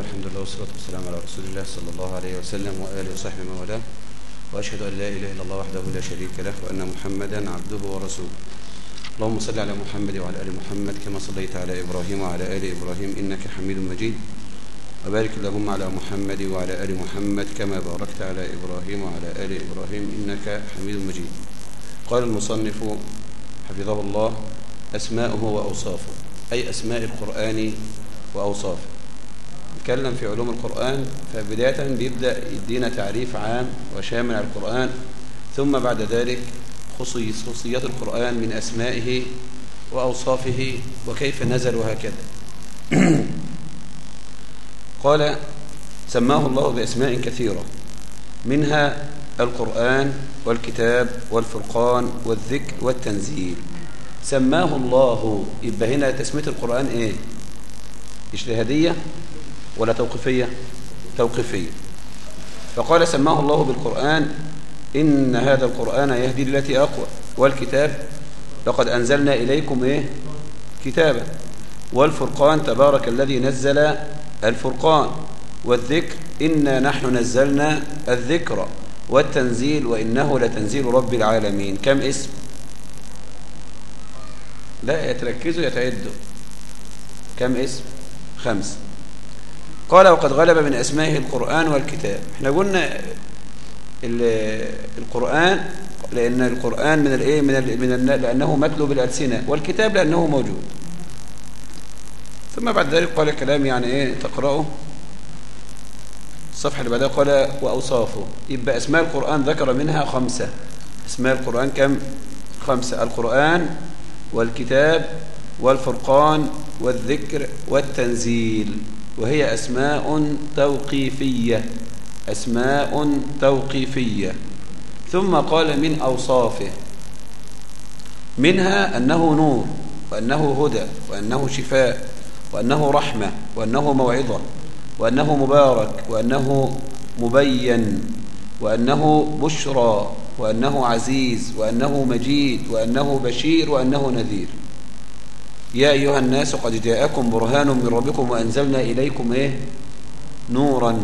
والحمد لله والصلاة والسلام على رسول الله صلى الله عليه وسلم وآله وصحبه من والاه. وأشهد أن لا إله إلا الله وحده لا شريك له وأن محمدا عبده ورسوله. اللهم صل على محمد وعلى آل محمد كما صليت على إبراهيم وعلى آل إبراهيم إنك حميد مجيد. وبارك اللهم على محمد وعلى آل محمد كما باركت على إبراهيم وعلى آل إبراهيم إنك حميد مجيد. قال المصنف حفظه الله أسماؤه وأوصافه أي أسماء القرآن وأوصافه. نتكلم في علوم القرآن فبداية بيبدأ يدينا تعريف عام وشامل على القرآن ثم بعد ذلك خصوصيات القرآن من أسمائه وأوصافه وكيف نزل وهكذا. قال سماه الله بأسماء كثيرة منها القرآن والكتاب والفرقان والذكر والتنزيل. سماه الله يبقى هنا تسمية القرآن إيه؟ اجتهادية ولا توقيفية توقيفية فقال سماه الله بالقرآن إن هذا القرآن يهدي التي أقوى والكتاب لقد أنزلنا إليكم إيه؟ كتابا. والفرقان تبارك الذي نزل الفرقان. والذكر إنا نحن نزلنا الذكر والتنزيل وإنه لتنزيل رب العالمين. كم اسم؟ لا يتركزوا يتعدوا. كم اسم؟ خمس. قال وقد غلب من أسمائه القرآن والكتاب. إحنا قلنا القرآن لأن القرآن من الايه من من لأنه متلو بالألسنة والكتاب لأنه موجود. ثم بعد ذلك قال كلام يعني إيه؟ تقرأه. الصفحة اللي بعدها قال وأوصافه. يبقى أسماء القرآن ذكر منها خمسة. أسماء القرآن كم؟ خمسة. القرآن والكتاب والفرقان والذكر والتنزيل. وهي أسماء توقيفية. أسماء توقيفية. ثم قال من أوصافه. منها أنه نور وأنه هدى وأنه شفاء وأنه رحمة وأنه موعظة وأنه مبارك وأنه مبين وأنه بشرى وأنه عزيز وأنه مجيد وأنه بشير وأنه نذير. يا أيها الناس قد جاءكم برهان من ربكم وأنزلنا إليكم إيه؟ نورا.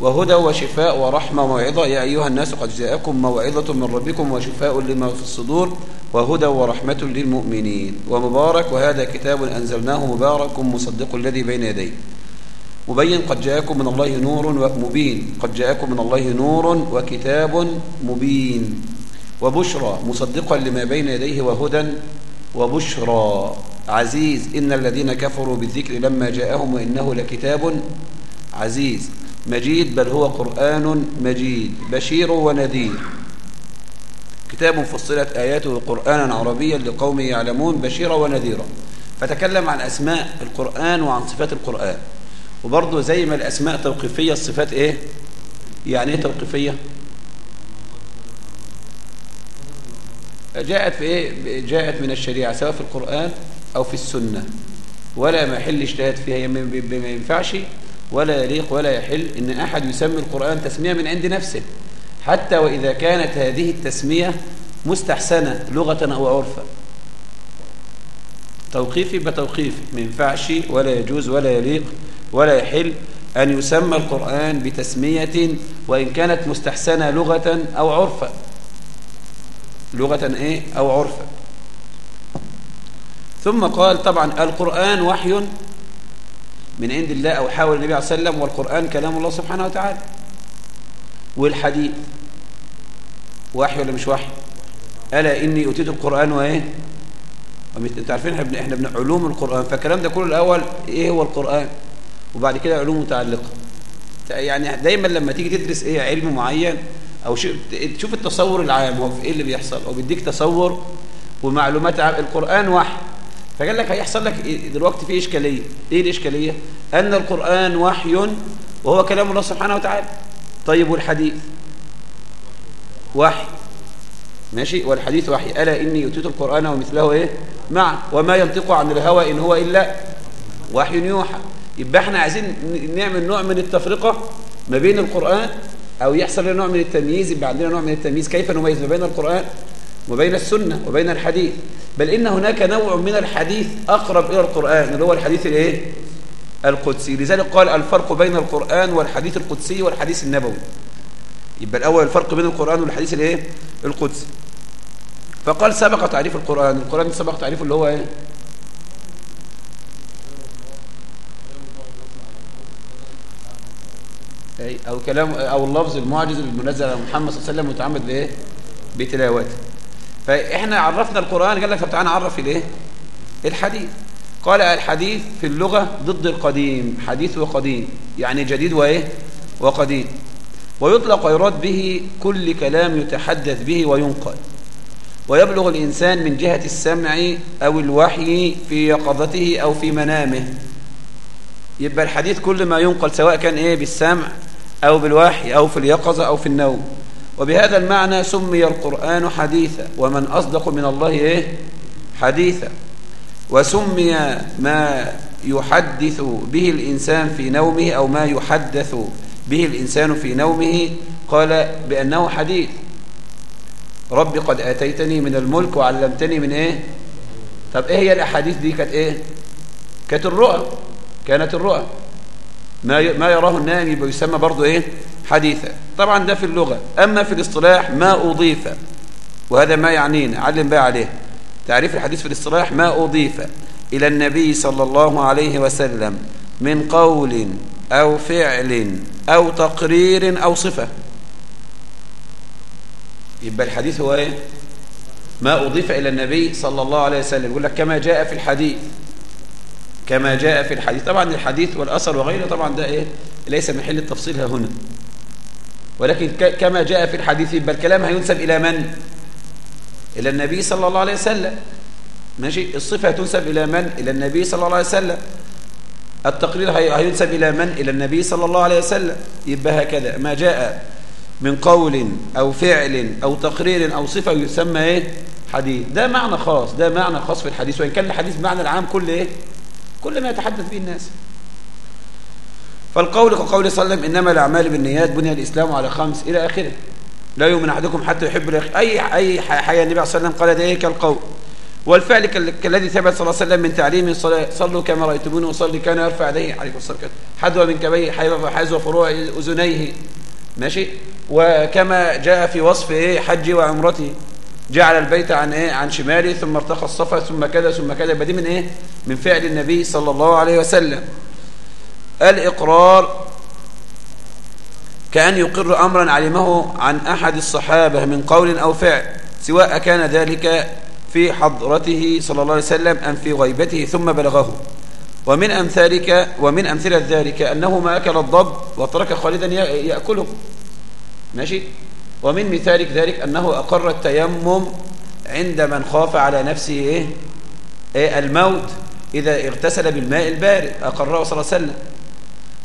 وهدى وشفاء ورحمة وموعظة يا أيها الناس قد جاءكم موعظة من ربكم وشفاء لما في الصدور وهدى ورحمة للمؤمنين. ومبارك. وهذا كتاب أنزلناه مبارك مصدق الذي بين يديه مبين. قد جاءكم من الله نور ومبين قد جاءكم من الله نور وكتاب مبين. وبشرى مصدقا لما بين يديه وهدى وبشرى. عزيز إن الذين كفروا بالذكر لما جاءهم وإنه لكتاب عزيز. مجيد بل هو قرآن مجيد بشير ونذير. كتاب فصلت آياته قرآنا عربيا لقوم يعلمون بشيرا ونذيرا. فتكلم عن أسماء القرآن وعن صفات القرآن. وبرضه زي ما الأسماء توقيفية الصفات إيه؟ يعني إيه توقيفية؟ جاءت في إيه؟ جاءت من الشريعة سواء في القرآن أو في السنة. ولا محل اجتهاد فيها ما ينفعش ولا يليق ولا يحل إن أحد يسمي القرآن تسمية من عند نفسه. حتى وإذا كانت هذه التسمية مستحسنة لغة أو عرفا توقيفي بتوقيفي ما ينفعش ولا يجوز ولا يليق ولا يحل أن يسمى القرآن بتسمية وإن كانت مستحسنة لغة أو عرفا لغة إيه؟ أو عرفا ثم قال طبعا القرآن وحي من عند الله أو حاول النبي عليه وسلم والقرآن كلام الله سبحانه وتعالى. والحديث وحي ولا مش وحي؟ ألا إني أتيت القرآن وإيه؟ انت عارفين إحنا إحنا من علوم القرآن فالكلام ده كله الأول إيه هو القرآن؟ وبعد كده علوم متعلقة. يعني دايما لما تيجي تدرس إيه علم معين أو تشوف التصور العام هو في إيه اللي بيحصل؟ أو بيديك تصور ومعلومات عام القرآن وحي فقال لك هيحصل لك دلوقتي في إشكالية. إيه الإشكالية؟ أن القرآن وحي وهو كلام الله سبحانه وتعالى. طيب والحديث؟ وحي. ماشي؟ والحديث وحي. ألا إني أتيت القرآن ومثله إيه؟ مع وما ينطق عن الهوى إن هو إلا وحي يوحى. يبقى إحنا عايزين نعمل نوع من التفرقة ما بين القرآن أو يحصل لنا نوع من التمييز يبقى عندنا نوع من التمييز. كيف نميز؟ ما بين القرآن وبين السنة وبين الحديث. بل إن هناك نوع من الحديث أقرب إلى القرآن اللي هو الحديث الإيه؟ القدسي. لذلك قال الفرق بين القرآن والحديث القدسي والحديث النبوي. يبقى الأول الفرق بين القرآن والحديث الإيه؟ القدسي. فقال سبق تعريف القرآن. القرآن سبق تعريفه اللي هو إيه؟ أو كلام أو اللفظ المعجز المنزل على محمد صلى الله عليه وسلم متعمد بإيه بتلاوته. فإحنا عرفنا القرآن قال لك طب تعالى نعرف الإيه الحديث. قال الحديث في اللغة ضد القديم حديث وقديم. يعني جديد وإيه؟ وقديم. ويطلق ويراد به كل كلام يتحدث به وينقل. ويبلغ الإنسان من جهة السمع أو الوحي في يقظته أو في منامه. يبقى الحديث كل ما ينقل سواء كان إيه؟ بالسمع أو بالوحي أو في اليقظة أو في النوم. وبهذا المعنى سمي القرآن حديثا. ومن أصدق من الله إيه؟ حديثا. وسمي ما يحدث به الإنسان في نومه أو ما يحدث به الإنسان في نومه قال بأنه حديث. رب قد آتيتني من الملك وعلمتني من إيه؟ طب إيه هي الأحاديث دي كانت إيه؟ كانت الرؤى. كانت الرؤى. ما ما يراه النائم يبقى يسمى برضه إيه؟ حديثا. طبعا ده في اللغة. أما في الاصطلاح ما أضيف. وهذا ما يعنينا. علم بقى عليه. تعريف الحديث في الاصطلاح ما أضيف. إلى النبي صلى الله عليه وسلم من قول أو فعل أو تقرير أو صفة. يبقى الحديث هو إيه؟ ما أضيف إلى النبي صلى الله عليه وسلم. يقول لك كما جاء في الحديث. كما جاء في الحديث. طبعا الحديث والأثر وغيره طبعا ده إيه؟ ليس محل التفصيل هنا. ولكن كما جاء في الحديث يبقى الكلام هينسب إلى من؟ إلى النبي صلى الله عليه وسلم. ماشي؟ الصفة تنسب إلى من؟ إلى النبي صلى الله عليه وسلم. التقرير هينسب إلى من؟ إلى النبي صلى الله عليه وسلم. يبقى هكذا. ما جاء من قول أو فعل أو تقرير أو صفة يسمى إيه؟ حديث. ده معنى خاص. ده معنى خاص في الحديث. وإن كان الحديث معنى العام كل إيه؟ كل ما يتحدث به الناس. فالقول كقول صلى الله عليه وسلم إنما الأعمال بالنيات بني الإسلام على خمس إلى آخره. لا يؤمن أحدكم حتى يحب الأخير أي أي حاجة النبي صلى الله عليه وسلم قال ده إيه كالقول والفعل كالذي ثبت صلى الله عليه وسلم من تعليم الصلاة صلوا كما رأيتموني أصلي كان يرفع يديه عليه الصلاة والسلام. حذو من كبيه حذو فروع أذنيه. ماشي؟ وكما جاء في وصف إيه حج وعمرته. جعل البيت عن إيه؟ عن شماله ثم ارتقى الصفا ثم كذا ثم كذا. يبقى دي من إيه؟ من فعل النبي صلى الله عليه وسلم. الإقرار كأن يقر أمرا علمه عن أحد الصحابة من قول أو فعل سواء كان ذلك في حضرته صلى الله عليه وسلم أم في غيبته ثم بلغه. ومن أمثالك ومن أمثلة ذلك أنه ما أكل الضب وترك خالدا يأكله. ماشي؟ ومن مثالك ذلك أنه أقر التيمم عند من خاف على نفسه إيه؟ إيه؟ الموت إذا اغتسل بالماء البارد أقره صلى الله عليه وسلم.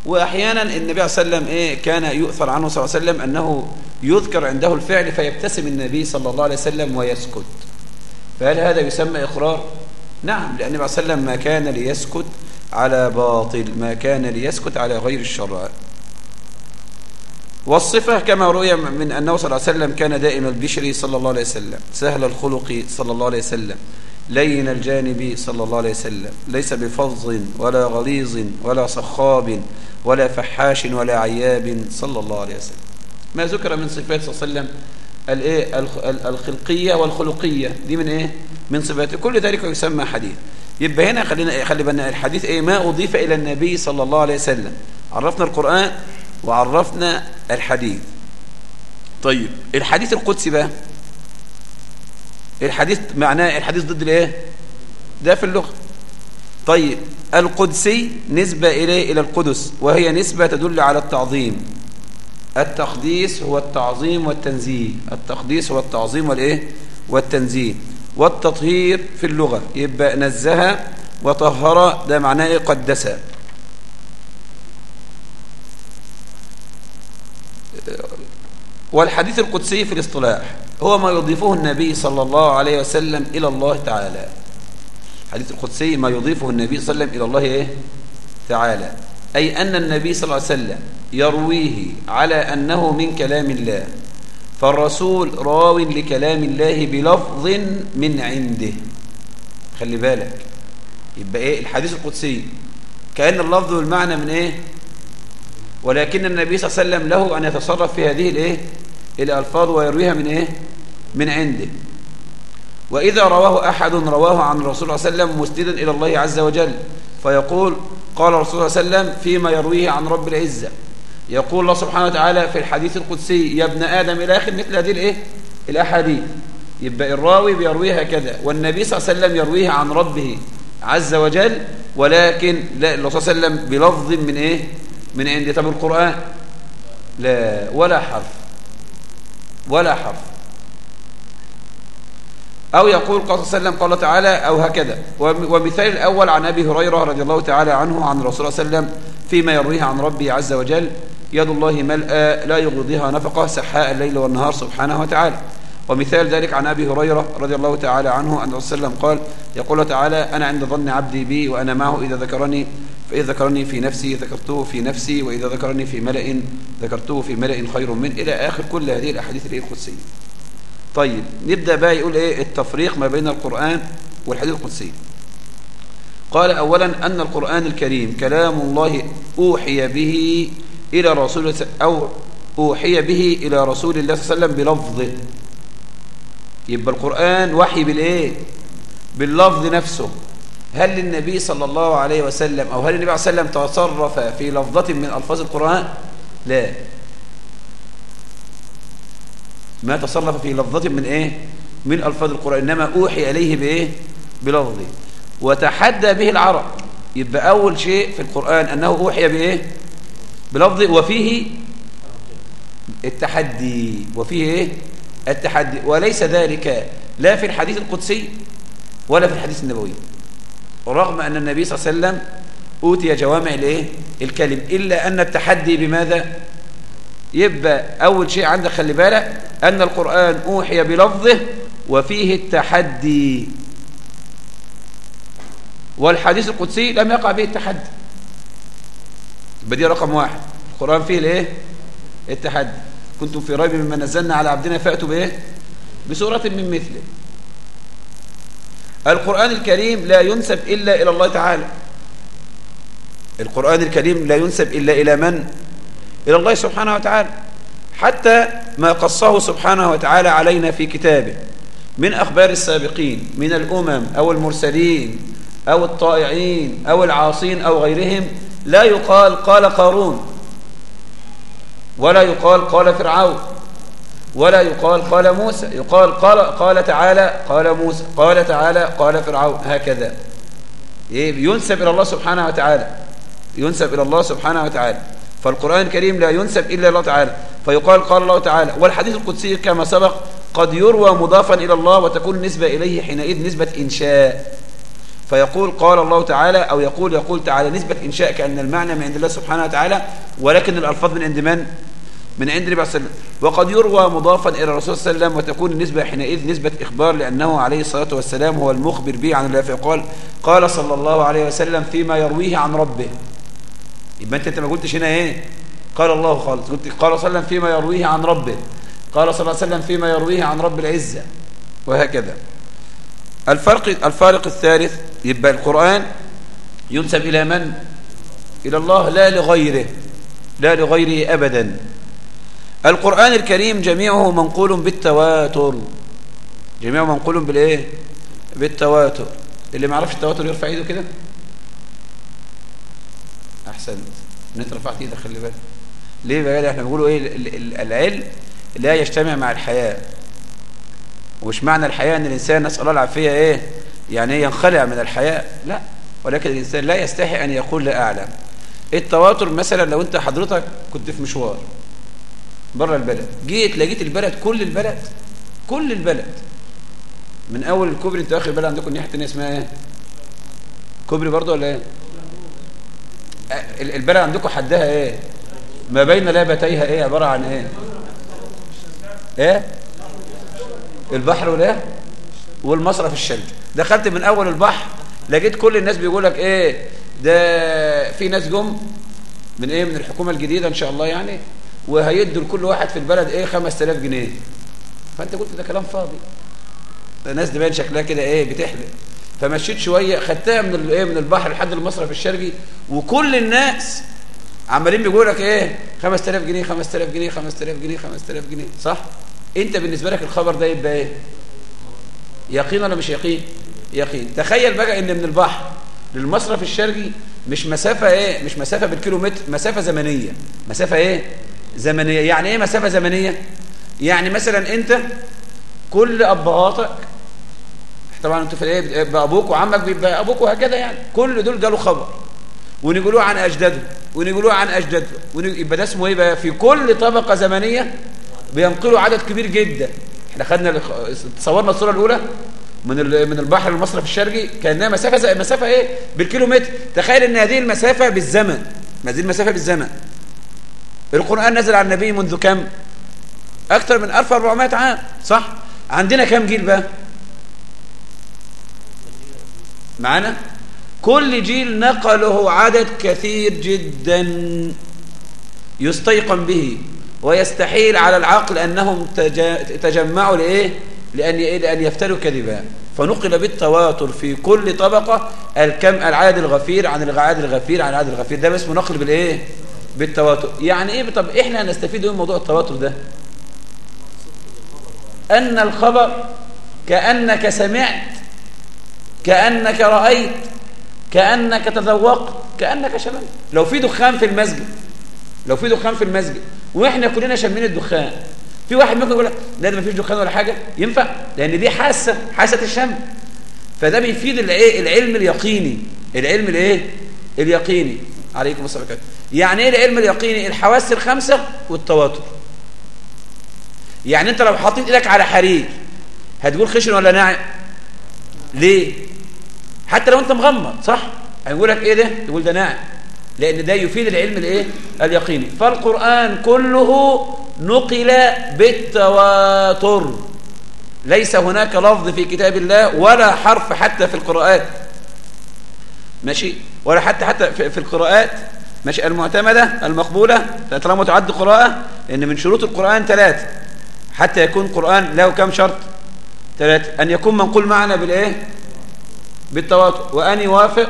وأحيانا النبي صلى الله عليه وسلم إيه؟ كان يؤثر عنه صلى الله عليه وسلم أنه يذكر عنده الفعل فيبتسم النبي صلى الله عليه وسلم ويسكت. فهل هذا يسمى إقرار؟ نعم لأن النبي صلى الله عليه وسلم ما كان ليسكت على باطل ما كان ليسكت على غير الشرع. والصفة كما رؤي من أنه صلى الله عليه وسلم كان دائم البشر صلى الله عليه وسلم. سهل الخلق صلى الله عليه وسلم. لين الجانب صلى الله عليه وسلم. ليس بفظ ولا غليظ ولا صخاب ولا فحاش ولا عياب صلى الله عليه وسلم. ما ذكر من صفات صلى الله عليه وسلم الإيه؟ الخلقية والخلقية. دي من إيه؟ من صفاته كل ذلك يسمى حديث. يبقى هنا خلينا خلي بالنا الحديث إيه؟ ما أضيف إلى النبي صلى الله عليه وسلم. عرفنا القرآن؟ وعرفنا الحديث. طيب الحديث القدسي بقى. الحديث معناه الحديث ضد الايه؟ ده في اللغة. طيب القدسي نسبة إليه إلى القدس وهي نسبة تدل على التعظيم. التقديس هو التعظيم والتنزيه. التقديس هو التعظيم والإيه؟ والتنزيه. والتطهير في اللغة يبقى نزه وطهر ده معناه إيه والحديث القدسي في الاصطلاح هو ما يضيفه النبي صلى الله عليه وسلم إلى الله تعالى. الحديث القدسي ما يضيفه النبي صلى الله عليه وسلم إلى الله إيه؟ تعالى. أي أن النبي صلى الله عليه وسلم يرويه على أنه من كلام الله. فالرسول راو لكلام الله بلفظ من عنده. خلي بالك. يبقى إيه؟ الحديث القدسي كأن اللفظ والمعنى من إيه؟ ولكن النبي صلى الله عليه وسلم له أن يتصرف في هذه الإيه؟ الألفاظ ويرويها من إيه؟ من عنده. وإذا رواه أحد رواه عن الرسول صلى الله عليه وسلم مسندا إلى الله عز وجل فيقول قال الرسول صلى الله عليه وسلم فيما يرويه عن رب العزة. يقول الله سبحانه وتعالى في الحديث القدسي يا ابن آدم إلى آخر مثل هذه الإيه؟ الأحاديث. يبقى الراوي بيرويها كذا والنبي صلى الله عليه وسلم يرويها عن ربه عز وجل ولكن لا الرسول صلى الله عليه وسلم بلفظ من إيه؟ من عند طب القرآن؟ لا ولا حرف. ولا حرف. أو يقول قال صلى الله عليه وسلم قال تعالى أو هكذا. ومثال الأول عن أبي هريرة رضي الله تعالى عنه عن الرسول صلى الله عليه وسلم فيما يرويه عن ربه عز وجل يد الله ملأى لا يغضيها نفقة سحاء الليل والنهار سبحانه وتعالى. ومثال ذلك عن أبي هريرة رضي الله تعالى عنه أن صلى الله قال يقول تعالى أنا عند ظن عبدي بي وأنا معه إذا ذكرني فإذا ذكرني في نفسي ذكرته في نفسي وإذا ذكرني في ملأ ذكرته في ملأ خير من إلى آخر كل هذه الأحاديث القدسية. طيب نبدأ بقى يقول إيه؟ التفريق ما بين القرآن والحديث القدسي. قال أولا أن القرآن الكريم كلام الله أوحي به إلى رسول أو أوحي به إلى رسول الله صلى الله عليه وسلم بلفظه. يبقى القرآن وحي بالإيه؟ باللفظ نفسه. هل للنبي صلى الله عليه وسلم أو هل النبي عليه وسلم تصرف في لفظة من ألفاظ القرآن؟ لا. ما تصرف في لفظة من إيه؟ من ألفاظ القرآن إنما أوحي إليه بإيه؟ بلفظه. وتحدى به العرب. يبقى أول شيء في القرآن أنه أوحي بإيه؟ بلفظه. وفيه التحدي. وفيه إيه؟ التحدي. وليس ذلك لا في الحديث القدسي ولا في الحديث النبوي. رغم أن النبي صلى الله عليه وسلم أوتي جوامع الإيه؟ الكلم. إلا أن التحدي بماذا؟ يبقى أول شيء عندك خلي بالك أن القرآن أوحي بلفظه وفيه التحدي. والحديث القدسي لم يقع به التحدي. يبقى دي رقم واحد. القرآن فيه الإيه؟ التحدي. كنتم في ريب مما نزلنا على عبدنا فأتوا بإيه؟ بسورة من مثله. القرآن الكريم لا ينسب إلا إلى الله تعالى. القرآن الكريم لا ينسب إلا إلى من؟ إلى الله سبحانه وتعالى. حتى ما قصه سبحانه وتعالى علينا في كتابه. من أخبار السابقين من الأمم أو المرسلين أو الطائعين أو العاصين أو غيرهم لا يقال قال قارون. ولا يقال قال فرعون ولا يقال قال موسى يقال قال, قال تعالى قال موسى قال تعالى قال فرعون هكذا. ينسب إلى الله سبحانه وتعالى. ينسب إلى الله سبحانه وتعالى. فالقرآن الكريم لا ينسب إلا الله تعالى. فيقال قال الله تعالى والحديث القدسي كما سبق قد يروى مضافا إلى الله وتكون نسبة إليه حينئذ نسبة إنشاء فيقول قال الله تعالى أو يقول يقول تعالى نسبة إنشاء كأن المعنى من عند الله سبحانه وتعالى ولكن الألفاظ من عند من؟ من عند النبي صلى الله عليه وسلم. وقد يروى مضافا إلى الرسول صلى الله عليه وسلم وتكون النسبة حينئذ نسبة إخبار لأنه عليه الصلاة والسلام هو المخبر به عن الله فقال قال صلى الله عليه وسلم فيما يرويه عن ربه. يبقى أنت, ما قلتش هنا إيه؟ قال الله خالص. قلت قال صلى الله عليه وسلم فيما يرويه عن ربه. قال صلى الله عليه وسلم فيما يرويه عن رب العزة. وهكذا. الفرق الفارق الثالث يبقى القرآن ينسب إلى من؟ إلى الله لا لغيره. لا لغيره أبدا. القرآن الكريم جميعه منقول بالتواتر. جميعه منقول بالإيه؟ بالتواتر. اللي ما عرفش التواتر يرفع إيده كده؟ أحسن. انت رفعت إيدك خلي بالك. ليه بقى؟ إحنا بنقولوا إيه؟ العلم لا يجتمع مع الحياة. ومش معنى الحياة إن الإنسان نسأل الله العافية إيه؟ يعني إيه؟ ينخلع من الحياة. لا. ولكن الإنسان لا يستحي أن يقول لا أعلم. التواتر مثلا لو أنت حضرتك كنت في مشوار. بره البلد. جيت لقيت البلد كل البلد كل البلد. من أول الكوبري انت آخر البلد عندكم الناحية الثانية اسمها إيه؟ كوبري برضه ولا إيه؟ البلد عندكم حدها إيه؟ ما بين لابتيها إيه؟ عبارة عن إيه؟ إيه؟ البحر ولا والمصرف الشلج دخلت من أول البحر لقيت كل الناس بيقول لك إيه؟ ده في ناس جم من إيه؟ من الحكومة الجديدة إن شاء الله يعني. وهيدوا لكل واحد في البلد إيه 5000 جنيه. فأنت قلت ده كلام فاضي. الناس دي شكلها كده إيه بتحلق فمشيت شوية خدتها من الايه من البحر لحد المصرف الشرقي وكل الناس عمالين بيقولوا لك إيه 5000 جنيه 5000 جنيه 5000 جنيه 5000 جنيه. صح؟ أنت بالنسبة لك الخبر ده يبقى إيه؟ يقين ولا مش يقين؟ يقين. تخيل بقى إن من البحر للمصرف الشرقي مش مسافة إيه مش مسافة بالكيلومتر مسافة زمنية. مسافة إيه؟ زمنية. يعني إيه مسافة زمنية؟ يعني مثلا أنت كل أبهاتك طبعا أنتوا في إيه بابوك وعمك بيبقى أبوك وهكذا يعني. كل دول جالوا خبر. ونقولوه عن اجداده ونقولوه عن اجداده يبقى ده اسمه إيه بقى؟ في كل طبقة زمنية بينقلوا عدد كبير جدا. إحنا خدنا تصورنا الصورة الأولى من من البحر المصرف الشرقي كأنها مسافة زي مسافة إيه؟ بالكيلومتر. تخيل إن هذه المسافة بالزمن. هذه المسافة بالزمن. القرآن نزل على النبي منذ كم؟ أكثر من 1400 عام صح؟ عندنا كم جيل بقى؟ معانا؟ كل جيل نقله عدد كثير جدا يستيقن به ويستحيل على العقل أنهم تجمعوا لإيه؟ لأن, لأن يفتروا كذبا. فنقل بالتواتر في كل طبقة الكم العدد الغفير عن العدد الغفير عن العدد الغفير. ده اسمه نقل بالإيه؟ بالتواتر. يعني إيه طب إحنا هنستفيد من موضوع التواتر ده. أن الخبر كأنك سمعت كأنك رأيت كأنك تذوقت كأنك شممت لو في دخان في المسجد لو في دخان في المسجد وإحنا كلنا شمين الدخان في واحد ممكن يقول لك لا ده ما فيش دخان ولا حاجة. ينفع؟ لأن دي حاسة حاسة الشم. فده بيفيد الايه العلم اليقيني. العلم الإيه؟ اليقيني. عليكم السلام عليكم يعني إيه؟ العلم اليقيني الحواس الخمسة والتواتر. يعني أنت لو حطيت إيدك على حرير هتقول خشن ولا ناعم؟ ليه؟ حتى لو أنت مغمض صح؟ هيقول لك إيه ده؟ تقول ده ناعم. لأن ده يفيد العلم الإيه؟ اليقيني. فالقرآن كله نقل بالتواتر. ليس هناك لفظ في كتاب الله ولا حرف حتى في القراءات ماشي؟ ولا حتى حتى في القراءات. ماشي المعتمدة المقبولة؟ طالما تعد قراءة ان من شروط القرآن ثلاثة حتى يكون قرآن له كم شرط؟ ثلاثة أن يكون منقول معنا بالإيه؟ بالتواتر وأن يوافق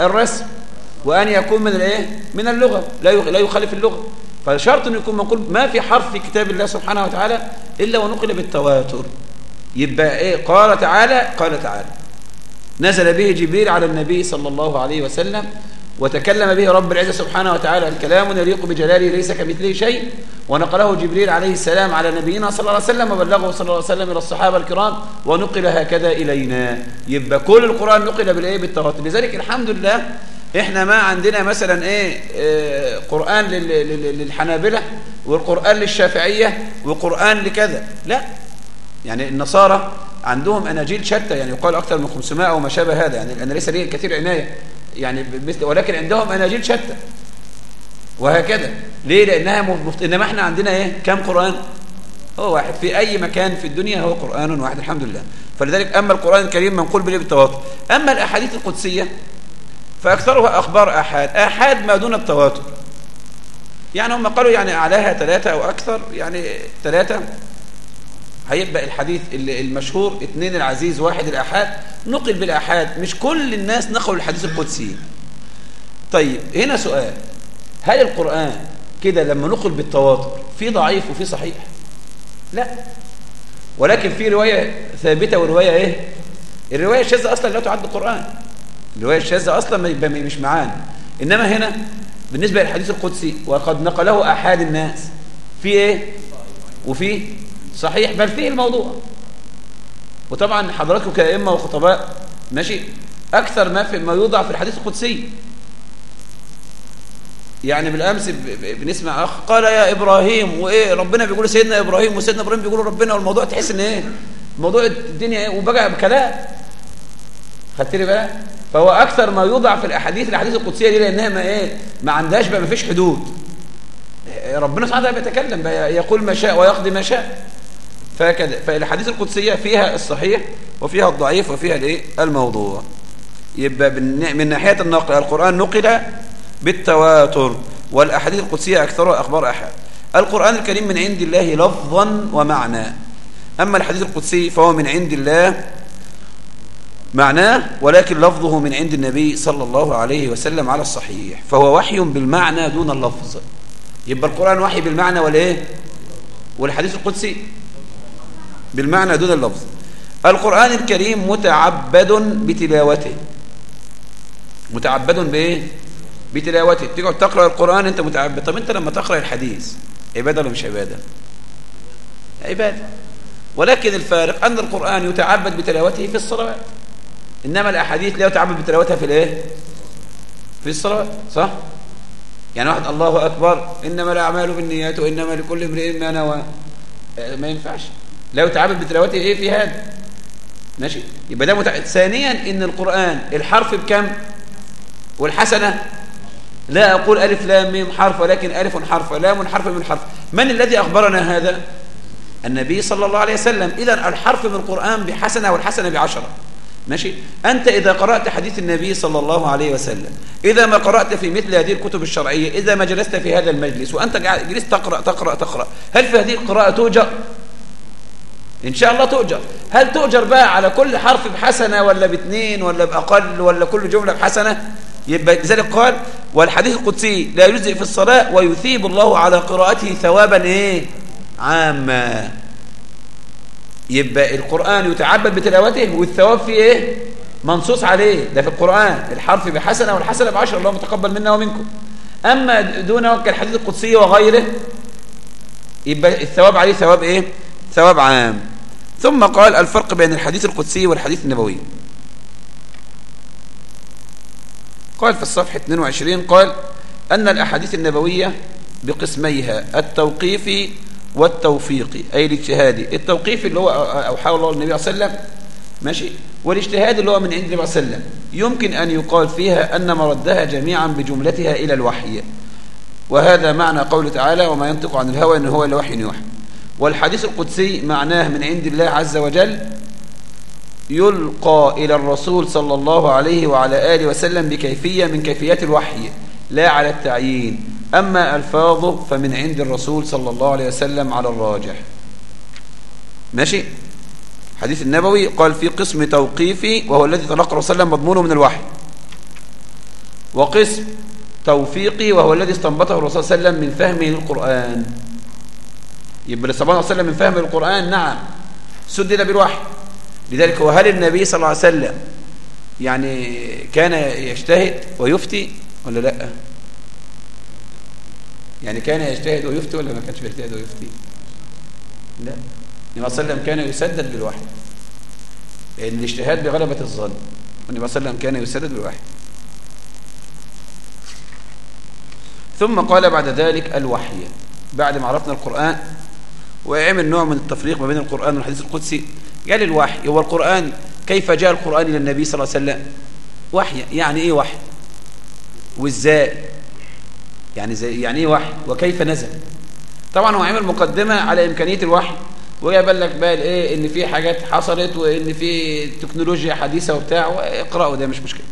الرسم. وأن يكون من الإيه؟ من اللغة. لا يخالف اللغة. فشرط أن يكون منقول ما في حرف في كتاب الله سبحانه وتعالى إلا ونقل بالتواتر. يبقى إيه؟ قال تعالى قال تعالى. نزل به جبريل على النبي صلى الله عليه وسلم وتكلم به رب العزة سبحانه وتعالى. الكلام يليق بجلاله ليس كمثله شيء. ونقله جبريل عليه السلام على نبينا صلى الله عليه وسلم وبلغه صلى الله عليه وسلم إلى الصحابة الكرام ونقل هكذا إلينا. يبقى كل القرآن نقل بالإيه؟ بالتواتر. لذلك الحمد لله إحنا ما عندنا مثلا إيه؟ آه قرآن للحنابلة والقرآن للشافعية وقرآن لكذا. لا. يعني النصارى عندهم أناجيل شتى يعني يقال أكثر من 500 أو ما شابه هذا. يعني أنا ليس لي كثير عناية. يعني مثل ولكن عندهم أناجيل شتى. وهكذا. ليه؟ لأنها مفت... إنما إحنا عندنا إيه؟ كم قرآن؟ هو واحد. في أي مكان في الدنيا هو قرآن واحد الحمد لله. فلذلك أما القرآن الكريم منقول به بالتواتر. أما الأحاديث القدسية فأكثرها أخبار أحاد. أحاد ما دون التواتر. يعني هم قالوا يعني أعلاها ثلاثة أو أكثر يعني ثلاثة. هيبقى الحديث المشهور اثنين العزيز واحد الأحاد. نقل بالأحاد. مش كل الناس نقلوا الحديث القدسي. طيب هنا سؤال. هل القرآن كده لما نقل بالتواتر في ضعيف وفي صحيح؟ لا. ولكن في رواية ثابتة ورواية إيه؟ الرواية الشاذة أصلا لا تعد قرآن. الرواية الشاذة أصلا مش معانا إنما هنا بالنسبة للحديث القدسي وقد نقله أحد الناس. في إيه؟ وفي صحيح فيه الموضوع. وطبعا حضراتكم كأئمة وخطباء ماشي أكثر ما في ما يوضع في الحديث القدسي. يعني بالأمس بنسمع أخ قال يا إبراهيم وإيه ربنا بيقول سيدنا إبراهيم وسيدنا إبراهيم بيقولوا ربنا والموضوع تحس إن إيه موضوع الدنيا إيه وبقى بكلام. خدت لي فهو أكثر ما يوضع في الأحاديث الأحاديث القدسية دي لأنها ما إيه ما عندهاش بقى ما فيش حدود. ربنا سبحانه وتعالى بيتكلم بقى يقول ما شاء ويقضي ما شاء. فالحديث القدسية فيها الصحيح وفيها الضعيف وفيها الإيه؟ الموضوع. يبقى من ناحية النقل القرآن نقل بالتواتر والأحاديث القدسية أكثرها أخبار أحد. القرآن الكريم من عند الله لفظا ومعنى. أما الحديث القدسي فهو من عند الله معناه ولكن لفظه من عند النبي صلى الله عليه وسلم على الصحيح. فهو وحي بالمعنى دون اللفظ. يبقى القرآن وحي بالمعنى ولا إيه والحديث القدسي بالمعنى دون اللفظ. القرآن الكريم متعبد بتلاوته. متعبد بإيه؟ بتلاوته. تقعد تقرأ القرآن أنت متعبد. طب أنت لما تقرأ الحديث عبادة ولا مش عبادة؟ عبادة. ولكن الفارق أن القرآن يتعبد بتلاوته في الصلوات إنما الأحاديث لا يتعبد بتلاوتها في الإيه؟ في الصلوات صح؟ يعني واحد الله أكبر إنما الأعمال بالنيات وإنما لكل امرئ ما نوى. ما ينفعش. لا يتعبد بتلاوته إيه في هذا؟ ماشي. يبقى ده متع... ثانيا إن القرآن الحرف بكم؟ والحسنة؟ لا أقول ألف لام ميم حرف ولكن ألف حرف لام حرف من حرف. من الذي أخبرنا هذا؟ النبي صلى الله عليه وسلم. إذا الحرف من القرآن بحسنة والحسنة بعشرة. ماشي؟ أنت إذا قرأت حديث النبي صلى الله عليه وسلم إذا ما قرأت في مثل هذه الكتب الشرعية إذا ما جلست في هذا المجلس وأنت جلست تقرأ تقرأ تقرأ هل في هذه القراءة تؤجر إن شاء الله تؤجر. هل تؤجر بقى على كل حرف بحسنة ولا باثنين ولا بأقل ولا كل جملة بحسنة؟ يبقى لذلك قال والحديث القدسي لا يجزئ في الصلاة ويثيب الله على قراءته ثوابا إيه؟ عاما. يبقى القرآن يتعبد بتلاوته والثواب فيه إيه؟ منصوص عليه. ده في القرآن. الحرف بحسنة والحسنة بعشر. الله متقبل منا ومنكم. أما دونه كالحديث القدسي وغيره يبقى الثواب عليه ثواب إيه؟ ثواب عام. ثم قال الفرق بين الحديث القدسي والحديث النبوي. قال في الصفحة 22 قال أن الأحاديث النبوية بقسميها التوقيفي والتوفيقي أي الاجتهادي التوقيفي اللي هو أوحى الله النبي صلى الله عليه وسلم ماشي؟ والاجتهاد اللي هو من عند النبي صلى الله عليه وسلم. يمكن أن يقال فيها أن مردها جميعا بجملتها إلى الوحي. وهذا معنى قوله تعالى وما ينطق عن الهوى إن هو إلا وحي يوحى. والحديث القدسي معناه من عند الله عز وجل يلقى إلى الرسول صلى الله عليه وعلى آله وسلم بكيفية من كيفيات الوحي لا على التعيين. أما ألفاظه فمن عند الرسول صلى الله عليه وسلم على الراجح. ماشي؟ حديث النبوي قال في قسم توقيفي وهو الذي تلقى الرسول صلى الله عليه وسلم مضمونه من الوحي. وقسم توفيقي وهو الذي استنبطه الرسول صلى الله عليه وسلم من فهمه للقرآن. يبقى صلى الله عليه وسلم من فهمه للقرآن نعم سدد بالوحي. لذلك وهل النبي صلى الله عليه وسلم يعني كان يجتهد ويفتي ولا لأ؟ يعني كان يجتهد ويفتي ولا ما كانش يجتهد ويفتي؟ لأ. النبي صلى الله عليه وسلم كان يسدد بالوحي لأن الاجتهاد بغلبة الظن. والنبي صلى الله عليه وسلم كان يسدد بالوحي. ثم قال بعد ذلك الوحي. بعد ما عرفنا القرآن وعمل نوع من التفريق ما بين القرآن والحديث القدسي. قال الوحي هو القرآن كيف جاء القرآن إلى النبي صلى الله عليه وسلم؟ وحي يعني إيه وحي؟ وإزاي يعني زي يعني إيه وحي؟ وكيف نزل؟ طبعا هو عمل مقدمة على إمكانية الوحي وجاب لك بقى إيه إن في حاجات حصلت وإن في تكنولوجيا حديثة وبتاع واقرأوا ده مش مشكلة.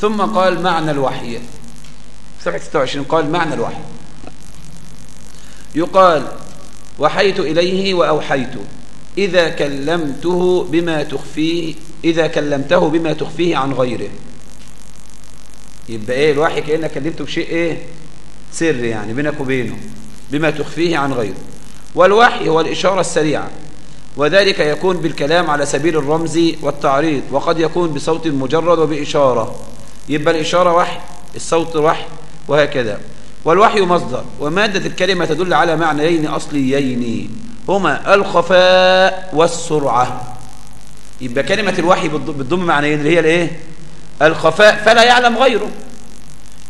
ثم قال معنى الوحي. صفحة 26 قال معنى الوحي. يقال وحيت إليه وأوحيت. إذا كلمته بما تخفيه إذا كلمته بما تخفيه عن غيره. يبقى إيه؟ الوحي كأنك كلمته بشيء إيه؟ سر يعني بينك وبينه بما تخفيه عن غيره. والوحي هو الإشارة السريعة. وذلك يكون بالكلام على سبيل الرمز والتعريض وقد يكون بصوت مجرد وبإشارة. يبقى الإشارة وحي الصوت وحي وهكذا. والوحي مصدر ومادة الكلمة تدل على معنيين أصليين هما الخفاء والسرعة. يبقى كلمة الوحي بتضم معنيين اللي هي الإيه؟ الخفاء فلا يعلم غيره.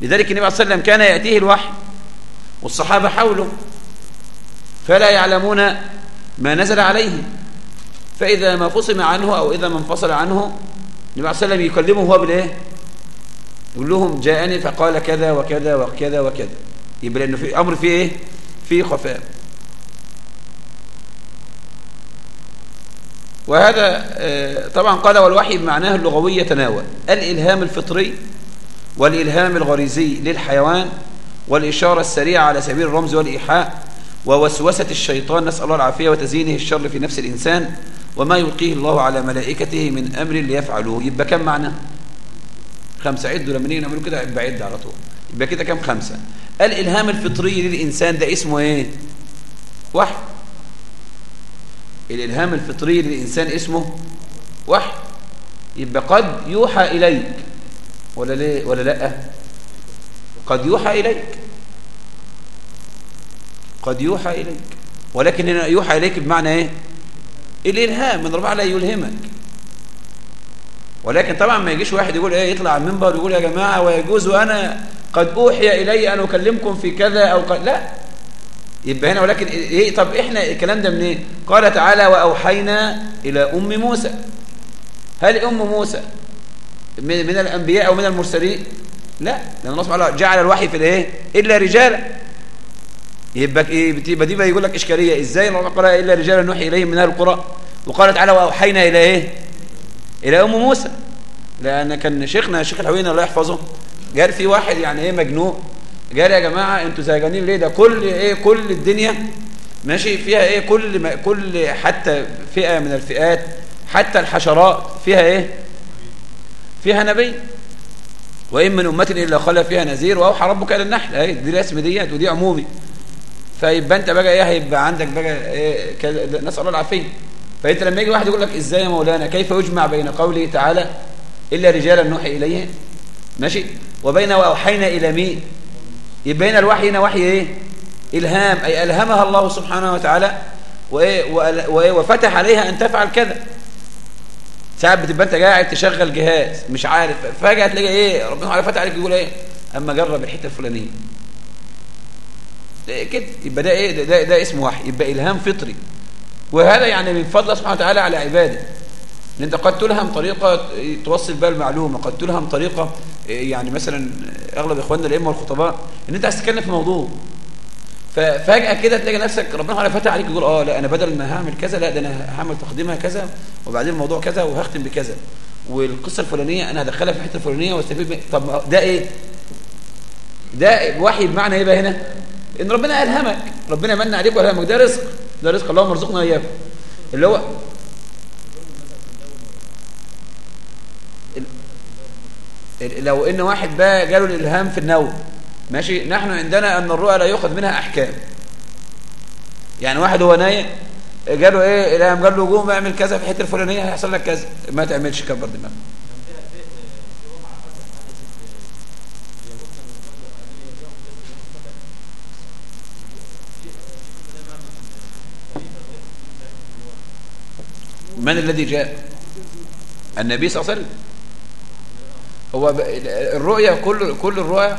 لذلك النبي صلى الله عليه وسلم كان يأتيه الوحي والصحابة حوله فلا يعلمون ما نزل عليه. فإذا ما فصم عنه أو إذا ما انفصل عنه النبي صلى الله عليه وسلم يكلمه هو بالإيه؟ يقول لهم جاءني فقال كذا وكذا وكذا وكذا. يبقى لأنه في أمر فيه إيه؟ فيه خفاء. وهذا طبعا قال والوحي بمعناه اللغوي يتناول. الإلهام الفطري والإلهام الغريزي للحيوان والإشارة السريعة على سبيل الرمز والإيحاء ووسوسة الشيطان نسأل الله العافية وتزيينه الشر في نفس الإنسان وما يلقيه الله على ملائكته من أمر ليفعلوه. يبقى كم معنى؟ خمسة. عدوا لما نيجي نعملوا كده يبقى عد على طول. يبقى كده كم؟ خمسة. الإلهام الفطري للإنسان ده اسمه إيه؟ وحي. الإلهام الفطري للإنسان اسمه وحي. يبقى قد يوحى إليك. ولا ليه ولا لا؟ قد يوحى إليك. قد يوحى إليك. ولكن يوحى إليك بمعنى إيه؟ الإلهام. من ربع لا يلهمك. ولكن طبعا ما يجيش واحد يقول إيه؟ يطلع على المنبر ويقول يا جماعة ويجوز وأنا قد أوحي إلي أن أكلمكم في كذا أو قد لا. يبقى هنا ولكن إيه طب إحنا الكلام ده منين؟ إيه؟ قال تعالى وأوحينا إلى أم موسى. هل أم موسى من, من الأنبياء أو من المرسلين؟ لا. لأن الله سبحانه جعل الوحي في الإيه؟ إلا رجالا. يبقى يبقى دي بقى يقول لك إشكالية. إزاي الله قال إلا رجالا نوحي إليهم من أهل القرى؟ وقال تعالى وأوحينا إلى إيه؟ إلى أم موسى. لأن كان شيخنا الشيخ الحويني الله يحفظه. قال في واحد يعني إيه مجنون؟ قال يا جماعة أنتوا زهقانين ليه؟ ده كل إيه كل الدنيا ماشي فيها إيه كل ما كل حتى فئة من الفئات حتى الحشرات فيها إيه؟ فيها نبي. وإن من أمة إلا خلى فيها نذير وأوحى ربك إلى النحل. اهي دي الاسم ديت ودي عمومي. فيبقى أنت بقى إيه هيبقى عندك بقى إيه نسأل الله العافية. فأنت لما يجي واحد يقول لك إزاي يا مولانا؟ كيف يجمع بين قوله تعالى إلا رجالا نوحي إليه؟ ماشي؟ وبين وأوحينا إلى مين؟ يبقى هنا الوحي هنا وحي إيه؟ إلهام أي ألهمها الله سبحانه وتعالى وإيه؟ وفتح عليها أن تفعل كذا. ساعات بتبقى أنت قاعد تشغل جهاز مش عارف فجأة تلاقي إيه؟ ربنا فتح عليك يقول إيه؟ أما جرب الحته الفلانية. كده؟ يبقى ده إيه؟ ده, ده, ده اسمه وحي يبقى إلهام فطري. وهذا يعني من فضل سبحانه وتعالى على عباده. إن أنت قد تلهم طريقة توصل بها المعلومة قد تلهم طريقة يعني مثلا أغلب إخواننا الأئمة والخطباء إن أنت عايز تتكلم في موضوع. ففجاه كده تلاقي نفسك ربنا تعالى فتح عليك يقول آه لا أنا بدل ما هعمل كذا لا ده أنا هعمل تقديمها كذا وبعدين الموضوع كذا وهختم بكذا. والقصة الفلانية أنا هدخلها في الحتة الفلانية واستفيد طب ده إيه؟ ده وحي بمعنى إيه بقى هنا؟ إن ربنا ألهمك. ربنا من عليك وألهمك. ده رزق. ده رزق. اللهم ارزقنا اياكم اللي هو لو إن واحد بقى جاله الإلهام في النوم ماشي؟ نحن عندنا أن الرؤى لا يؤخذ منها أحكام. يعني واحد هو نايم جاله إيه؟ إلهام قال له قوم اعمل كذا في الحتة الفلانية هيحصل لك كذا. ما تعملش كبر دماغك. من الذي جاء؟ النبي صلى الله عليه وسلم. هو الرؤية كل كل الرؤية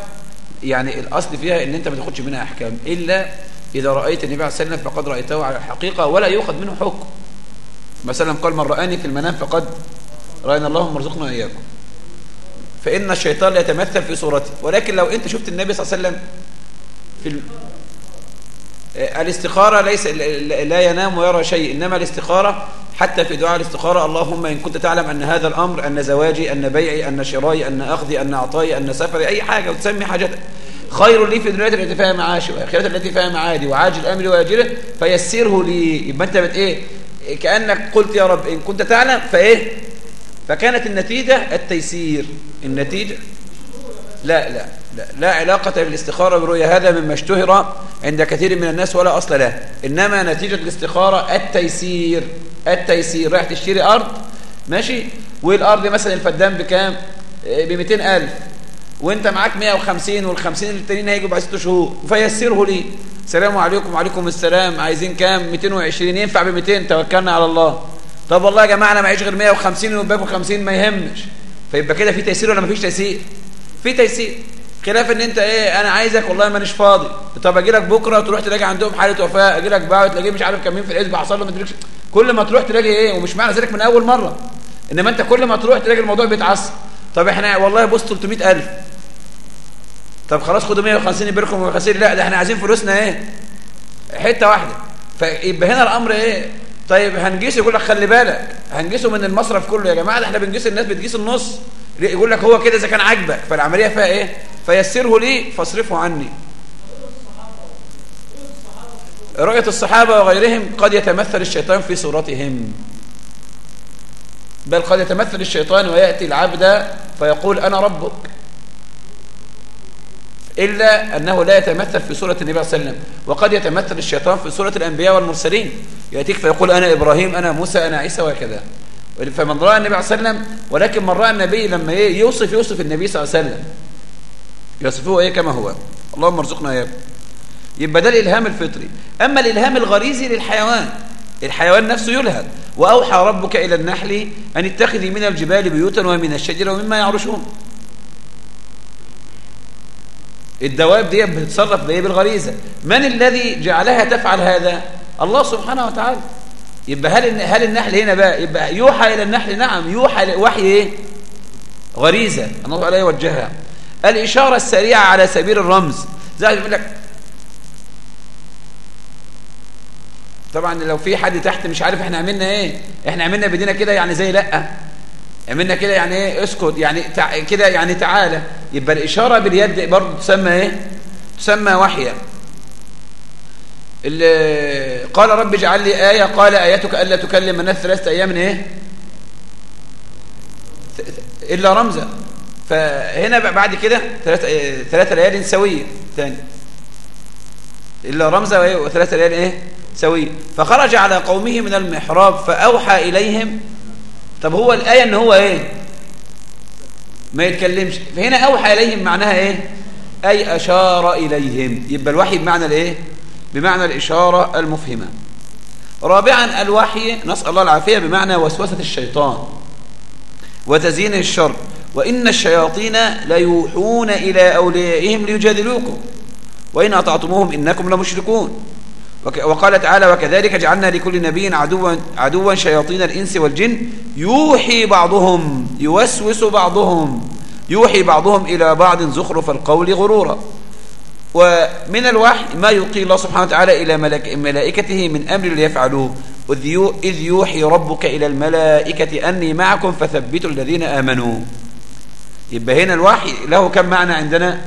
يعني الأصل فيها إن أنت ما تاخدش منها أحكام إلا إذا رأيت النبي عليه والسلام فقد رأيته على الحقيقة ولا يؤخذ منه حكم. مثلا قال من رآني في المنام فقد رأينا اللهم ارزقنا وإياكم. فإن الشيطان يتمثل في صورته. ولكن لو أنت شفت النبي صلى الله عليه وسلم في الاستخارة ليس لا ينام ويرى شيء إنما الاستخارة حتى في دعاء الاستخارة اللهم إن كنت تعلم أن هذا الأمر أن زواجي أن بيعي أن شرائي أن أخذي أن أعطائي أن سفري أي حاجة وتسمي حاجتك خير لي في دنيا التي فيها معاشي وآخرة التي فيها معادي وعاجل أمري وآجله فيسره لي. يبقى أنت بت إيه؟ كأنك قلت يا رب إن كنت تعلم فإيه؟ فكانت النتيجة التيسير. النتيجة لا لا لا, لا علاقة بالاستخارة بالرؤية هذا مما اشتهر عند كثير من الناس ولا أصل له. إنما نتيجة الاستخارة التيسير التيسير. رايح تشتري أرض ماشي؟ والأرض مثلا الفدان بكام؟ ب 200000 وأنت معاك 150 وال50 التانيين هيجوا بعد 6 شهور. فيسره لي. السلام عليكم وعليكم السلام. عايزين كام؟ 220 ينفع ب 200 توكلنا على الله. طب والله يا جماعة أنا معيش غير 150 وباكم 50 ما يهمش. فيبقى كده في تيسير ولا مفيش تيسير؟ في تيسير. خلاف إن أنت إيه أنا عايزك والله مانيش فاضي. طب أجي لك بكرة تروح تلاقي عندهم حالة وفاة أجي لك بعد تلاقيه مش عارف كم مين في الحزب حصل له ما كل ما تروح تلاقي إيه ومش معنى ذلك من أول مرة. إنما أنت كل ما تروح تلاقي الموضوع بيتعصب. طب إحنا والله بص 300000 طب خلاص خدوا 150 يبركم 150 لا ده إحنا عايزين فلوسنا إيه؟ حتة واحدة. فيبقى هنا الأمر إيه؟ طيب هنجيس يقول لك خلي بالك هنجيسه من المصرف كله. يا جماعة ده إحنا بنجيس الناس بتجيس النص. يقول لك هو كده إذا كان عاجبك فالعملية فيها إيه؟ فيسره لي فاصرفه عني. رؤية الصحابة وغيرهم قد يتمثل الشيطان في صورتهم. بل قد يتمثل الشيطان ويأتي العبد فيقول أنا ربك. إلا أنه لا يتمثل في سورة النبي صلى الله عليه وسلم. وقد يتمثل الشيطان في سورة الأنبياء والمرسلين. يأتيك فيقول أنا إبراهيم أنا موسى أنا عيسى وكذا فمن رأى النبي صلى الله عليه وسلم ولكن من رأى النبي لما يوصف يوصف النبي صلى الله عليه وسلم. يصفه إيه كما هو. اللهم ارزقنا إياه يبقى ده الإلهام الفطري. أما الإلهام الغريزي للحيوان الحيوان نفسه يلهب. وأوحى ربك إلى النحل أن اتخذي من الجبال بيوتا ومن الشجر ومما يعرشون. الدواب دي بتتصرف بإيه؟ بالغريزة. من الذي جعلها تفعل هذا؟ الله سبحانه وتعالى. يبقى هل هل النحل هنا بقى يبقى يوحى إلى النحل؟ نعم يوحى وحي إيه؟ غريزة. الله تعالى يوجهها. الإشارة السريعة على سبيل الرمز. زي يقول لك طبعا لو في حد تحت مش عارف إحنا عملنا إيه. إحنا عملنا بدينا كده يعني زي لأ. عملنا كده يعني إيه؟ اسكت يعني تع... كده يعني تعالى. يبقى الإشارة باليد برضه تسمى إيه؟ تسمى وحيا اللي قال رب اجعل لي آية. قال آيتك ألا تكلم الناس ثلاثة أيام إيه؟ إلا رمزا. فهنا بعد كده ثلاثة ثلاثة ليال سويه ثاني. إلا رمزا وثلاثة ليال إيه؟ سويه فخرج على قومه من المحراب فأوحى إليهم. طب هو الآية إن هو إيه؟ ما يتكلمش. فهنا أوحى إليهم معناها إيه؟ أي أشار إليهم. يبقى الوحي بمعنى الإيه؟ بمعنى الإشارة المفهمة. رابعا الوحي نسأل الله العافية بمعنى وسوسة الشيطان وتزيين الشر. وإن الشياطين ليوحون إلى أوليائهم ليجادلوكم. وإن أطعتموهم إنكم لمشركون. وقال تعالى وكذلك جعلنا لكل نبي عدوا عدوا شياطين الإنس والجن. يوحي بعضهم يوسوس بعضهم يوحي بعضهم إلى بعض زخرف القول غرورا. ومن الوحي ما يلقي الله سبحانه وتعالى إلى ملائكته من أمر ليفعلوه. إذ يوحي ربك إلى الملائكة أني معكم فثبتوا الذين آمنوا. يبقى هنا الوحي له كم معنى عندنا؟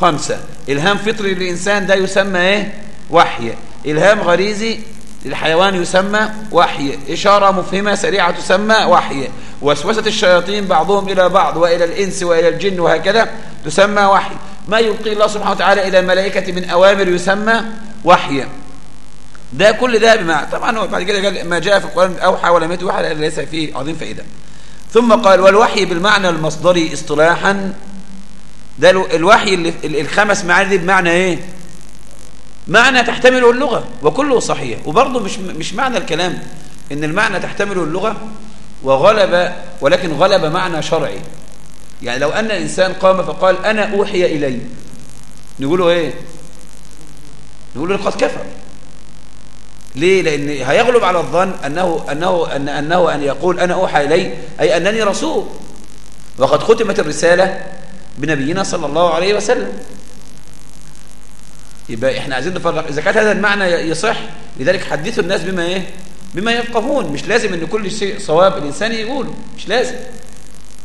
خمسة. إلهام فطري للإنسان ده يسمى إيه؟ وحي. إلهام غريزي للحيوان يسمى وحي. إشارة مفهمة سريعة تسمى وحي. وسوسة الشياطين بعضهم إلى بعض وإلى الإنس وإلى الجن وهكذا تسمى وحي. ما يلقي الله سبحانه وتعالى إلى الملائكة من أوامر يسمى وحي ده كل ده بمعنى طبعا بعد كده ما جاء في القرآن أوحى ولم يتوحى ليس فيه عظيم فائدة. ثم قال والوحي بالمعنى المصدري اصطلاحا. ده الوحي اللي الخمس معاني دي بمعنى إيه؟ معنى تحتمله اللغة وكله صحيح. وبرضه مش مش معنى الكلام إن المعنى تحتمله اللغة وغلب ولكن غلب معنى شرعي. يعني لو أن إنسان قام فقال أنا أوحي إلي. نقوله إيه؟ نقوله قد كفر. ليه؟ لأن هيغلب على الظن أنه, أنه, أن أنه أن يقول أنا أوحى إلي أي أنني رسول. وقد ختمت الرسالة بنبينا صلى الله عليه وسلم. يبقى إحنا عايزين نفرق. إذا كان هذا المعنى يصح لذلك حدثوا الناس بما إيه؟ بما يفقهون. مش لازم إن كل شيء صواب الإنسان يقوله مش لازم.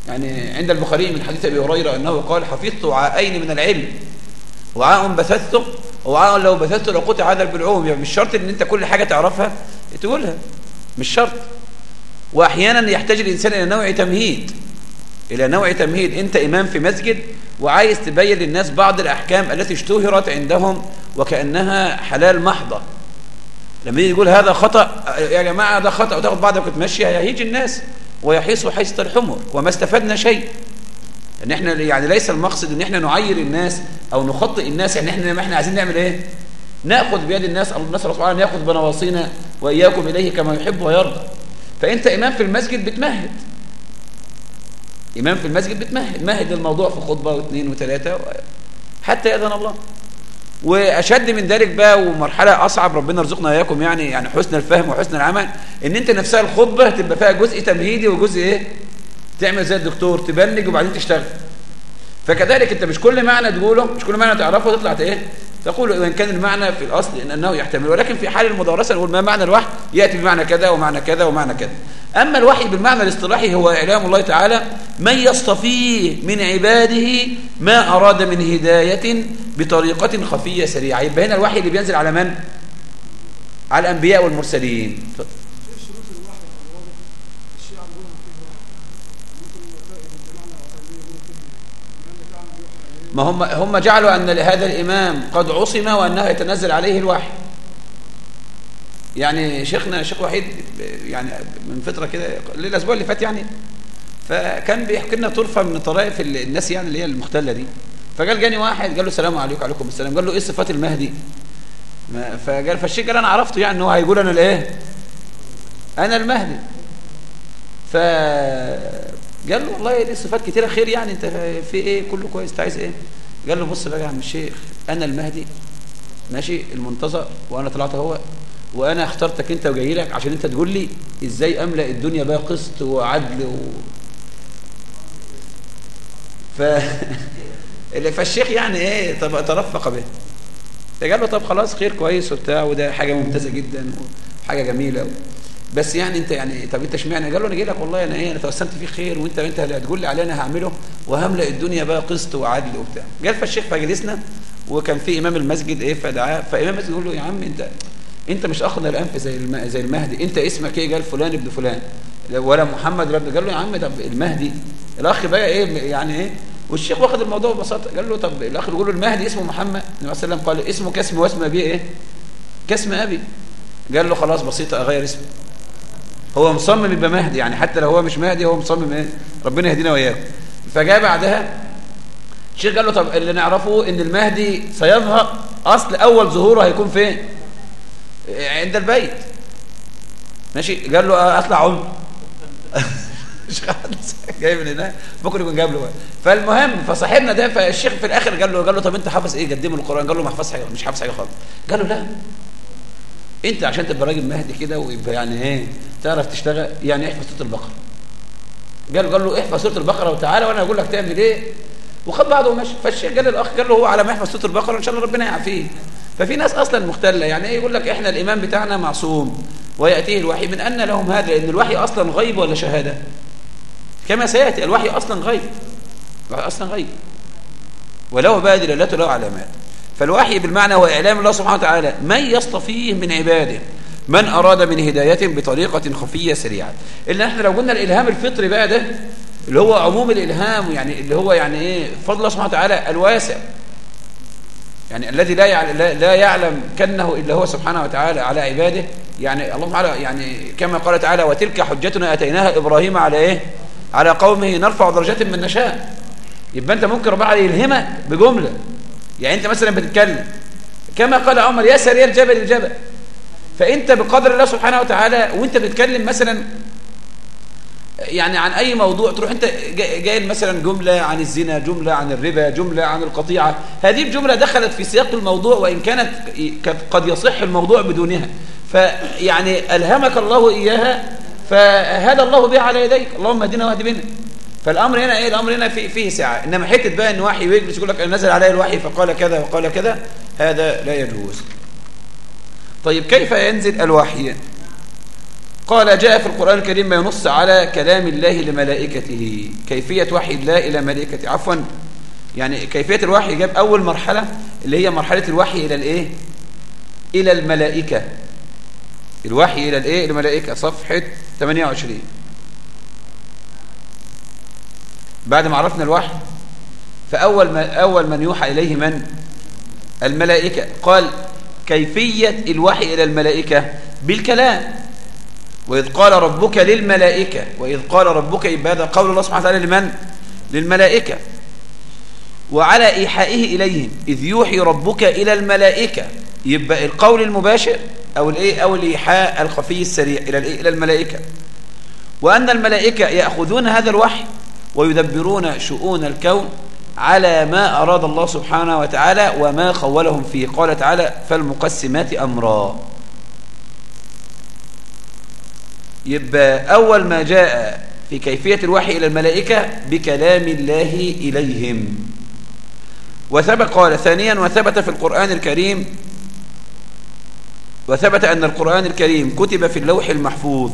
يعني عند البخاري من حديث أبي هريرة أنه قال حفظت وعاءين من العلم. وعاء بثثته وعاء لو بثثته لقطع هذا البلعوم يعني مش شرط إن أنت كل حاجة تعرفها تقولها. مش شرط. واحيانا يحتاج الإنسان إلى نوع تمهيد. إلى نوع تمهيد. أنت إمام في مسجد وعايز تبين للناس بعض الأحكام التي اشتهرت عندهم وكأنها حلال محضة. لما يجي يقول هذا خطأ يا جماعة ده خطأ وتاخد بعضك وتمشي هيجي الناس. ويحيصوا حيث الحمر وما استفدنا شيء. إن إحنا يعني ليس المقصد إن إحنا نعير الناس أو نخطئ الناس يعني إحنا إحنا عايزين نعمل إيه؟ نأخذ بيد الناس أو الناس سبحانه يأخذ بنواصينا وإياكم إليه كما يحب ويرضى. فأنت إمام في المسجد بتمهد. إمام في المسجد بتمهد. مهد الموضوع في خطبة واثنين وثلاثة حتى يأذن الله. وأشد من ذلك بقى ومرحلة أصعب ربنا رزقنا إياكم يعني يعني حسن الفهم وحسن العمل إن أنت نفسها الخطبة تبقى فيها جزء تمهيدي وجزء إيه؟ تعمل زي الدكتور تبلج وبعدين تشتغل. فكذلك أنت مش كل معنى تقوله مش كل معنى تعرفه تطلع إيه تقول وإن كان المعنى في الأصل إن أنه يحتمل ولكن في حال المدرسة نقول ما معنى الوحي؟ يأتي بمعنى كذا ومعنى كذا ومعنى كذا. أما الوحي بالمعنى الاصطلاحي هو إعلام الله تعالى من يصطفيه من عباده ما أراد من هداية بطريقة خفية سريعة. يبقى هنا الوحي اللي بينزل على من؟ على الأنبياء والمرسلين. ما هم هم جعلوا أن هذا الإمام قد عصم وأنه يتنزل عليه الوحي. يعني شيخنا شيخ وحيد يعني من فترة كده الأسبوع اللي فات يعني فكان بيحكي لنا طرفة من طرائف الناس يعني اللي هي المختلة دي. فقال جاني واحد قال له السلام عليكم وعليكم السلام. قال له إيه صفات المهدي؟ فقال فالشيخ قال أنا عرفته يعني إن هو هيقول أنا الإيه؟ أنا المهدي. فقال له والله دي صفات كتيرة؟ خير يعني أنت في إيه؟ كله كويس أنت عايز إيه؟ قال له بص بقى يا عم الشيخ أنا المهدي ماشي المنتظر وأنا طلعت هو. وأنا اخترتك أنت وجاي لك عشان أنت تقول لي إزاي أملأ الدنيا بقى قسط وعدل و. ف. فالشيخ يعني إيه؟ طب ترفق به. فقال له طب خلاص خير كويس وبتاع وده حاجة ممتازة جدا وحاجة جميلة بس يعني أنت يعني طب أنت اشمعنى؟ قال له أنا جاي لك والله أنا إيه أنا توسمت فيه خير وأنت أنت اللي هتقول لي عليه أنا هعمله وهملأ الدنيا بقى قسط وعدل وبتاع. قال فالشيخ فجلسنا وكان في إمام المسجد إيه فدعاه فإمام المسجد يقول له يا عم أنت انت مش اخذنا الانف زي زي المهدي. انت اسمك إيه؟ قال فلان ابن فلان. ولا محمد رب قال له يا عم ده المهدي. الاخ بقى إيه؟ يعني إيه؟ والشيخ واخد الموضوع ببساطة. قال له طب الاخ بيقول له المهدي اسمه محمد. النبي صلى الله عليه وسلم قال اسمه كاسم واسم أبيه إيه؟ كاسم أبي. قال له خلاص بسيطة أغير اسمه. هو مصمم يبقى مهدي يعني حتى لو هو مش مهدي هو مصمم إيه؟ ربنا يهدينا واياه فجاء بعدها الشيخ قال له طب اللي نعرفه إن المهدي سيظهر أصل أول ظهوره هيكون فين؟ عند البيت. ماشي؟ قال له أطلع عمر مش جاي من هنا ممكن يكون جاب له فالمهم فصاحبنا ده فالشيخ في الآخر قال له قال له طب أنت حافظ إيه؟ قدم له القرآن. قال له ما حافظ حاجة مش حافظ حاجة خالص. قال له لا. أنت عشان تبقى راجل مهدي كده ويبقى يعني إيه تعرف تشتغل يعني احفظ سوره البقرة. قال قال له احفظ سوره البقرة وتعالى وأنا أقول لك تعمل إيه. وخد بعضه ومشي. فالشيخ قال للأخ قال له هو على ما يحفظ سوره البقرة ان شاء الله ربنا يعافيه. ففي ناس أصلا مختلة. يعني إيه؟ يقول لك إحنا الإمام بتاعنا معصوم ويأتيه الوحي. من أن لهم هذا؟ لأن الوحي أصلا غيب ولا شهادة؟ كما سيأتي الوحي أصلا غيب. الوحي أصلا غيب. وله بقى دلالته له علامات فالوحي بالمعنى هو إعلام الله سبحانه وتعالى. من يصطفيه من عباده؟ من أراد من هداية بطريقة خفية سريعة. إلا إحنا لو قلنا الإلهام الفطري بقى ده اللي هو عموم الإلهام يعني اللي هو يعني إيه؟ فضل الله سبحانه وتعالى الواسع. يعني الذي لا لا يعلم كنه إلا هو سبحانه وتعالى على عباده. يعني الله تعالى يعني كما قال تعالى وتلك حجتنا أتيناها إبراهيم على إيه؟ على قومه نرفع درجات من نشاء. يبقى أنت ممكن ربنا يلهمك بجملة. يعني أنت مثلا بتتكلم. كما قال عمر يا سريع الجبل الجبل. فأنت بقدر الله سبحانه وتعالى وأنت بتتكلم مثلا يعني عن أي موضوع تروح أنت جاي مثلا جملة عن الزنا جملة عن الربا جملة عن القطيعة. هذه الجملة دخلت في سياق الموضوع وإن كانت قد يصح الموضوع بدونها. فيعني ألهمك الله إياها فهدى الله بها على يديك. اللهم اهدنا واهد بنا. فالأمر هنا إيه؟ الأمر هنا فيه, فيه سعة. إنما حتة بقى إن وحي يجلس يقول لك نزل علي الوحي فقال كذا وقال كذا هذا لا يجوز. طيب كيف ينزل الوحي؟ قال جاء في القرآن الكريم ما ينص على كلام الله لملائكته. كيفية وحي الله إلى ملائكته. عفوا. يعني كيفية الوحي جاب أول مرحلة اللي هي مرحلة الوحي إلى الإيه؟ إلى الملائكة. الوحي إلى الإيه؟ الملائكة. صفحة 28 بعد ما عرفنا الوحي فأول ما أول من يوحى إليه من؟ الملائكة. قال كيفية الوحي إلى الملائكة؟ بالكلام. وإذ قال ربك للملائكة وإذ قال ربك يبقى هذا قول الله سبحانه وتعالى لمن؟ للملائكة. وعلى إيحائه إليهم إذ يوحي ربك إلى الملائكة. يبقى القول المباشر أو الإيه؟ أو الإيحاء الخفي السريع إلى إلى الملائكة. وأن الملائكة يأخذون هذا الوحي ويدبرون شؤون الكون على ما أراد الله سبحانه وتعالى وما خولهم فيه. قال تعالى فالمقسمات أمرا. يبقى أول ما جاء في كيفية الوحي إلى الملائكة بكلام الله إليهم. وثبت قال ثانيا وثبت في القرآن الكريم وثبت أن القرآن الكريم كتب في اللوح المحفوظ.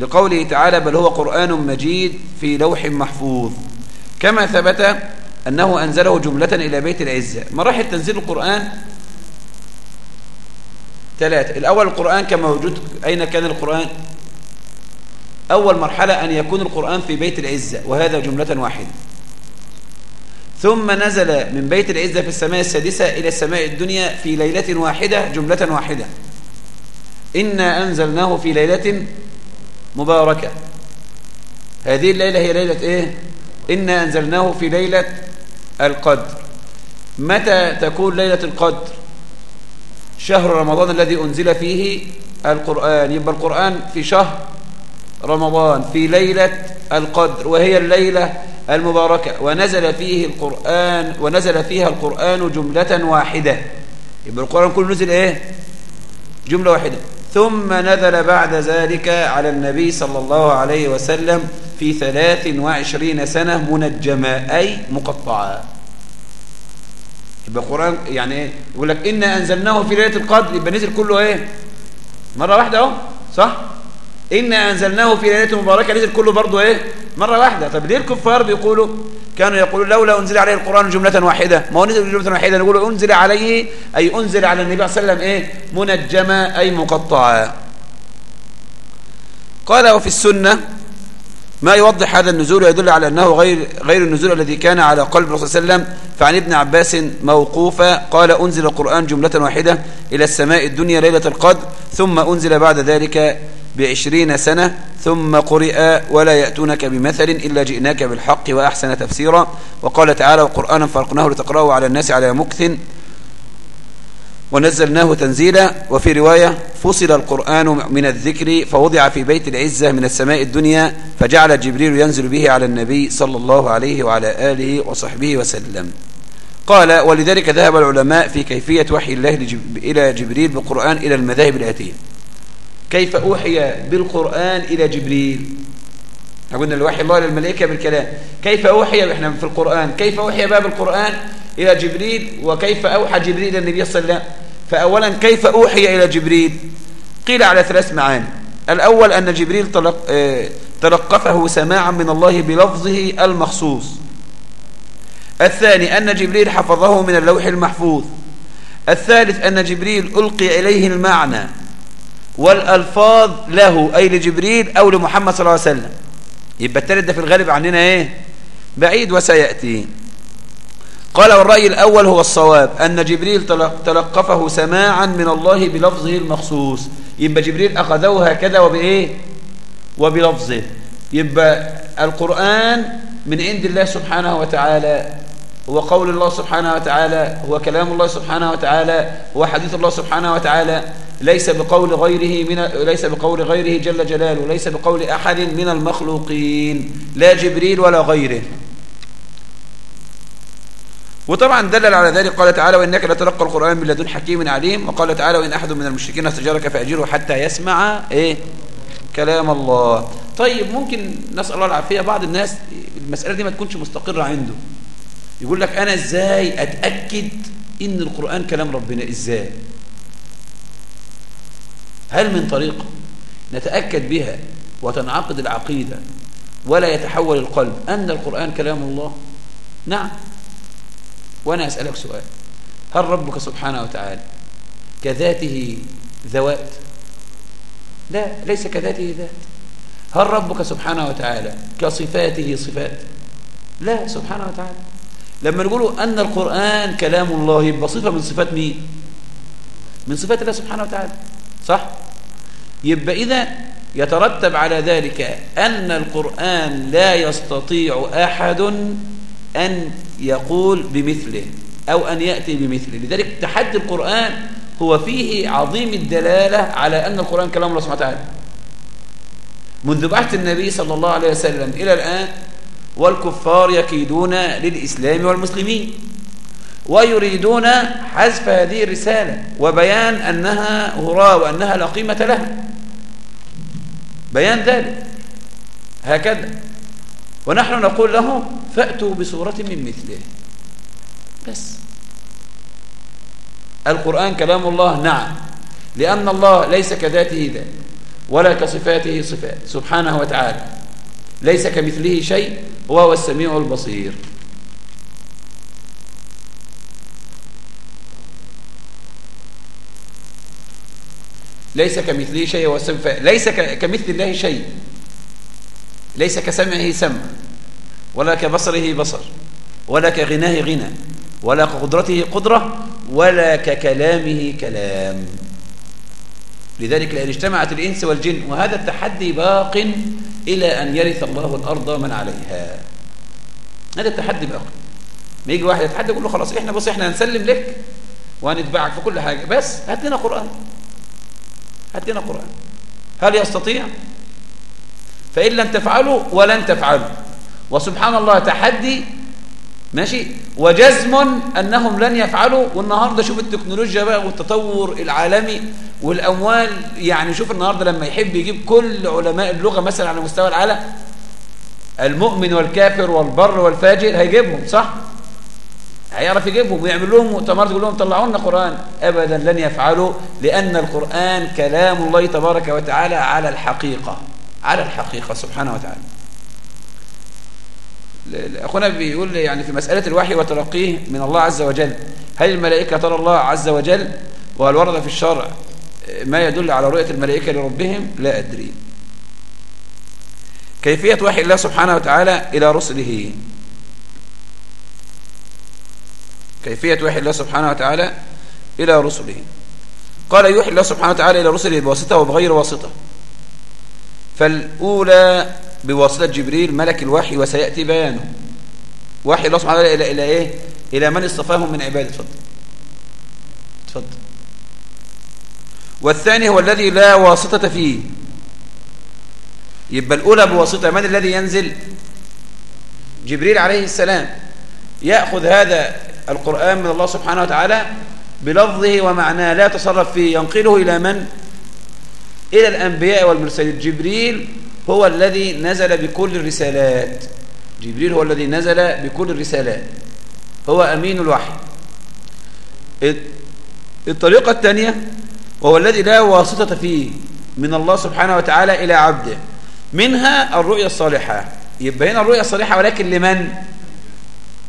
لقوله تعالى بل هو قرآن مجيد في لوح محفوظ. كما ثبت أنه أنزله جملة إلى بيت العزة. مراحل تنزيل القرآن؟ ثلاثة. الأول القرآن كما وجود أين كان القرآن؟ أول مرحلة أن يكون القرآن في بيت العزة وهذا جملة واحدة. ثم نزل من بيت العزة في السماء السادسة إلى السماء الدنيا في ليلة واحدة جملة واحدة. إنا أنزلناه في ليلة مباركة. هذه الليلة هي ليلة إيه؟ إنا أنزلناه في ليلة القدر. متى تكون ليلة القدر؟ شهر رمضان الذي أنزل فيه القرآن. يبقى القرآن في شهر رمضان في ليلة القدر وهي الليلة المباركة. ونزل فيه القرآن ونزل فيها القرآن جملة واحدة. يبقى القرآن كله نزل إيه؟ جملة واحدة. ثم نزل بعد ذلك على النبي صلى الله عليه وسلم في ثلاث وعشرين سنة منجمة أي مقطعة. يبقى القرآن يعني إيه؟ يقول لك إنا أنزلناه في ليلة القدر يبقى نزل كله إيه؟ مرة واحدة أهو صح؟ إنا أنزلناه في ليلة مباركة نزل كله برضه إيه؟ مرة واحدة. طب ليه الكفار بيقولوا؟ كانوا يقولون لولا أنزل عليه القرآن جملة واحدة. ما هو نزل جملة واحدة نقول أنزل عليه أي أنزل على النبي صلى الله عليه وسلم إيه؟ منجمة أي مقطعة قال وفي السنة ما يوضح هذا النزول ويدل على أنه غير غير النزول الذي كان على قلب الرسول صلى الله عليه وسلم. فعن ابن عباس موقوفا قال أنزل القرآن جملة واحدة إلى السماء الدنيا ليلة القدر ثم أنزل بعد ذلك بعشرين سنة ثم قرئ ولا يأتونك بمثل إلا جئناك بالحق وأحسن تفسيرا. وقال تعالى وقرآنا فرقناه لتقرأه على الناس على مكث. ونزلناه تنزيلا. وفي رواية فصل القرآن من الذكر فوضع في بيت العزة من السماء الدنيا فجعل جبريل ينزل به على النبي صلى الله عليه وعلى آله وصحبه وسلم. قال ولذلك ذهب العلماء في كيفية وحي الله إلى جبريل بالقرآن إلى المذاهب الآتية. كيف أوحي بالقرآن إلى جبريل؟ قلنا الوحي الله للملائكة بالكلام. كيف أوحي؟ إحنا في القرآن. كيف أوحي باب القرآن إلى جبريل؟ وكيف أوحى جبريل إلى النبي صلى الله عليه وسلم؟ فأولا كيف أوحي إلى جبريل؟ قيل على ثلاث معاني الأول أن جبريل تلق آه، تلقفه سماعا من الله بلفظه المخصوص. الثاني أن جبريل حفظه من اللوح المحفوظ. الثالث أن جبريل ألقي إليه المعنى. والألفاظ له أي لجبريل أو لمحمد صلى الله عليه وسلم. يبقى الثالث ده في الغالب عننا إيه؟ بعيد وسيأتي. قال والرأي الأول هو الصواب أن جبريل تلقفه سماعا من الله بلفظه المخصوص. يبقى جبريل أخذه هكذا وبإيه؟ وبلفظه. يبقى القرآن من عند الله سبحانه وتعالى هو قول الله سبحانه وتعالى هو كلام الله سبحانه وتعالى هو حديث الله سبحانه وتعالى. ليس بقول غيره من ليس بقول غيره جل جلاله ليس بقول أحد من المخلوقين لا جبريل ولا غيره. وطبعا دلل على ذلك قال تعالى وإنك لتلقى القرآن من لدن حكيم عليم وقال تعالى وإن أحد من المشركين استجارك فأجره حتى يسمع إيه؟ كلام الله طيب ممكن نسأل الله العافية بعض الناس المسألة دي ما تكونش مستقرة عنده. يقول لك أنا إزاي أتأكد إن القرآن كلام ربنا؟ إزاي؟ هل من طريقة نتأكد بها وتنعقد العقيدة ولا يتحول القلب أن القرآن كلام الله؟ نعم. وأنا أسألك سؤال. هل ربك سبحانه وتعالى كذاته ذوات؟ لا ليس كذاته ذات. هل ربك سبحانه وتعالى كصفاته صفات؟ لا سبحانه وتعالى. لما نقول أن القرآن كلام الله يبقى صفة من صفات مين؟ من صفات الله سبحانه وتعالى. صح؟ يبقى إذا يترتب على ذلك أن القرآن لا يستطيع أحد أن يقول بمثله أو أن يأتي بمثله. لذلك تحدي القرآن هو فيه عظيم الدلالة على أن القرآن كلام الله سبحانه وتعالى. منذ بعث النبي صلى الله عليه وسلم إلى الآن والكفار يكيدون للإسلام والمسلمين. ويريدون حذف هذه الرسالة وبيان أنها هراء وأنها لا قيمة لها. بيان ذلك. هكذا. ونحن نقول لهم فأتوا بصورة من مثله. بس. القرآن كلام الله نعم. لأن الله ليس كذاته ذات ولا كصفاته صفات سبحانه وتعالى. ليس كمثله شيء وهو السميع البصير. ليس كمثله شيء هو ليس كمثل الله شيء. ليس كسمعه سمع ولا كبصره بصر ولا كغناه غنى ولا كقدرته قدرة ولا ككلامه كلام. لذلك لأن اجتمعت الإنس والجن وهذا التحدي باق إلى أن يرث الله الأرض من عليها. هذا التحدي باق. ما يجي واحد يتحدى يقول له خلاص إحنا بص إحنا هنسلم لك وهنتبعك في كل حاجة. بس هات لنا قرآن. هات لنا قرآن. هل يستطيع؟ فإن لم تفعلوا ولن تفعلوا. وسبحان الله تحدي ماشي؟ وجزم أنهم لن يفعلوا. والنهاردة شوف التكنولوجيا بقى والتطور العالمي والأموال. يعني شوف النهاردة لما يحب يجيب كل علماء اللغة مثلا على مستوى العالم المؤمن والكافر والبر والفاجر هيجيبهم صح؟ هيعرف يجيبهم ويعمل لهم مؤتمرات يقول لهم طلعوا لنا قرآن؟ أبدا لن يفعلوا لأن القرآن كلام الله تبارك وتعالى على الحقيقة على الحقيقة سبحانه وتعالى. أخونا بيقول يعني في مسألة الوحي وتلقيه من الله عز وجل هل الملائكة ترى الله عز وجل؟ وهل ورد في الشرع ما يدل على رؤية الملائكة لربهم؟ لا أدري. كيفية وحي الله سبحانه وتعالى إلى رسله؟ كيفية وحي الله سبحانه وتعالى إلى رسله. قال يوحي الله سبحانه وتعالى إلى رسله بواسطة وبغير واسطة. فالأولى بواسطة جبريل ملك الوحي وسيأتي بيانه. وحي الله سبحانه وتعالى إلى, إلى إيه؟ إلى من اصطفاهم من عباده. تفضل تفضل والثاني هو الذي لا واسطة فيه. يبقى الأولى بواسطة من الذي ينزل؟ جبريل عليه السلام. يأخذ هذا القرآن من الله سبحانه وتعالى بلفظه ومعناه لا تصرف فيه ينقله إلى من؟ إلى الأنبياء والمرسلين. جبريل هو الذي نزل بكل الرسالات. جبريل هو الذي نزل بكل الرسالات. هو أمين الوحي. الطريقة الثانية وهو الذي لا واسطة فيه من الله سبحانه وتعالى إلى عبده. منها الرؤية الصالحة. يبقى هنا الرؤية الصالحة ولكن لمن؟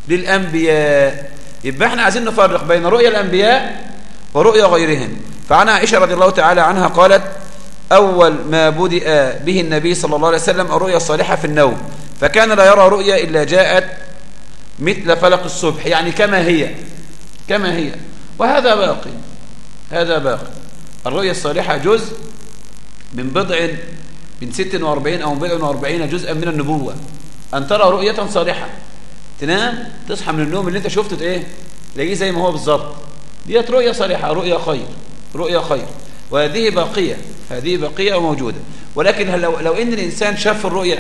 للأنبياء. يبقى إحنا عايزين نفرق بين رؤيا الأنبياء ورؤيا غيرهم. فعن عائشة رضي الله تعالى عنها قالت أول ما بدأ به النبي صلى الله عليه وسلم الرؤيا الصالحة في النوم. فكان لا يرى رؤيا إلا جاءت مثل فلق الصبح يعني كما هي كما هي. وهذا باقي هذا باقي الرؤيا الصالحة جزء من بضع من 46 أو من بضع وأربعين جزءا من النبوة. أن ترى رؤية صالحة. تنام تصحى من النوم اللي انت شفته إيه؟ تلاقيه زي ما هو بالظبط. ديت رؤية صالحة رؤية خير رؤية خير. وهذه باقية هذه باقية وموجودة. ولكن لو, لو إن الإنسان شاف الرؤية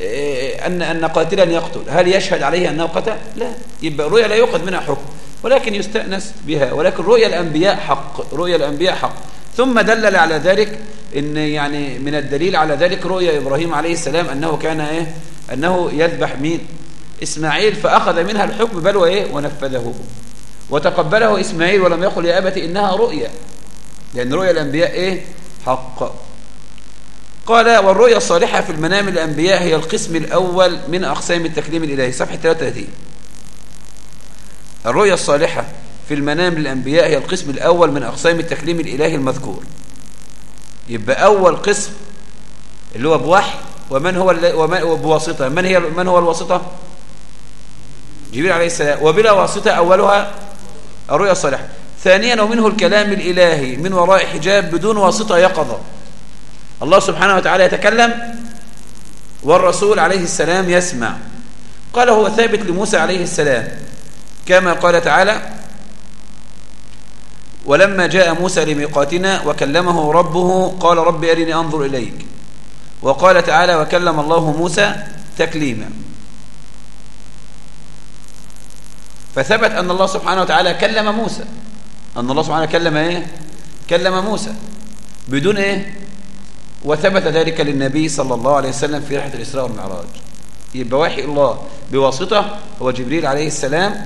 إيه أن أن قاتلا يقتل هل يشهد عليه أنه قتل؟ لا. يبقى الرؤيا لا يؤخذ منها حكم. ولكن يستأنس بها. ولكن رؤيا الأنبياء حق رؤيا الأنبياء حق. ثم دلل على ذلك إن يعني من الدليل على ذلك رؤيا إبراهيم عليه السلام أنه كان إيه؟ أنه يذبح مين؟ إسماعيل فأخذ منها الحكم بل وإيه ونفذه. وتقبله إسماعيل ولم يقل يا أبت إنها رؤيا لأن رؤيا الأنبياء إيه؟ حق. قال والرؤيا الصالحة في المنام الأنبياء هي القسم الأول من أقسام التكليم الإلهي. صفحة 33 الرؤيا الصالحة في المنام للأنبياء هي القسم الأول من أقسام التكليم الإلهي المذكور. يبقى أول قسم اللي هو بوحي ومن هو ومن بواسطة من هي من هو الواسطة؟ جبريل عليه السلام. وبلا واسطة أولها الرؤيا الصالحة. ثانيا ومنه الكلام الإلهي من وراء حجاب بدون واسطة يقظة. الله سبحانه وتعالى يتكلم والرسول عليه السلام يسمع. قال هو ثابت لموسى عليه السلام كما قال تعالى ولما جاء موسى لميقاتنا وكلمه ربه قال رب أرني أنظر إليك. وقال تعالى وكلم الله موسى تكليما. فثبت أن الله سبحانه وتعالى كلم موسى. أن الله سبحانه كلم إيه؟ كلم موسى. بدون إيه؟ وثبت ذلك للنبي صلى الله عليه وسلم في رحلة الإسراء والمعراج. يبقى وحي الله بواسطة هو جبريل عليه السلام.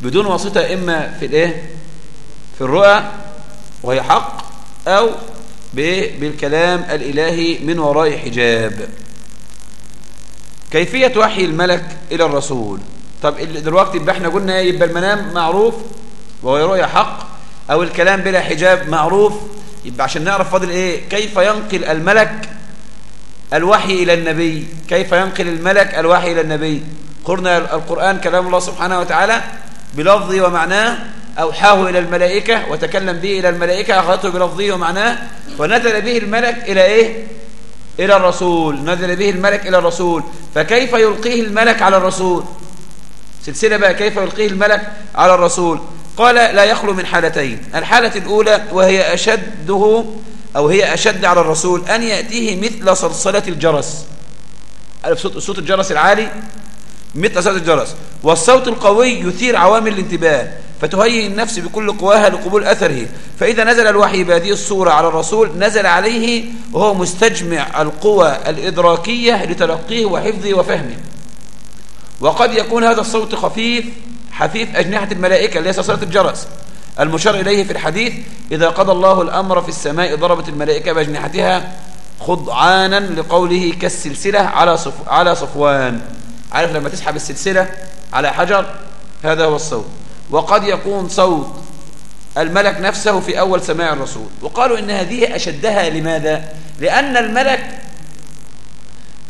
بدون واسطة إما في الإيه؟ في الرؤى وهي حق أو بالكلام الإلهي من وراء حجاب. كيفية وحي الملك إلى الرسول؟ طب دلوقتي يبقى إحنا قلنا إيه؟ يبقى المنام معروف وهو رؤيا حق أو الكلام بلا حجاب معروف. يبقى عشان نعرف فاضل إيه؟ كيف ينقل الملك الوحي إلى النبي؟ كيف ينقل الملك الوحي إلى النبي؟ قلنا القرآن كلام الله سبحانه وتعالى بلفظه ومعناه أوحاه إلى الملائكة وتكلم به إلى الملائكة أخذته بلفظه ومعناه ونزل به الملك إلى إيه؟ إلى الرسول. نزل به الملك إلى الرسول. فكيف يلقيه الملك على الرسول؟ سلسلة بقى كيف يلقيه الملك على الرسول؟ قال لا يخلو من حالتين الحالة الأولى وهي أشده أو هي أشد على الرسول أن يأتيه مثل صلصلة الجرس. صوت الجرس العالي؟ مثل صوت الجرس. والصوت القوي يثير عوامل الانتباه فتهيئ النفس بكل قواها لقبول أثره. فإذا نزل الوحي بهذه الصورة على الرسول نزل عليه وهو مستجمع القوى الإدراكية لتلقيه وحفظه وفهمه. وقد يكون هذا الصوت خفيف حفيف أجنحة الملائكة هي صلصلة الجرس. المشار إليه في الحديث إذا قضى الله الأمر في السماء ضربت الملائكة بأجنحتها خضعانا لقوله كالسلسلة على صف على صفوان. عارف لما تسحب السلسلة على حجر؟ هذا هو الصوت. وقد يكون صوت الملك نفسه في أول سماع الرسول. وقالوا إن هذه أشدها لماذا؟ لأن الملك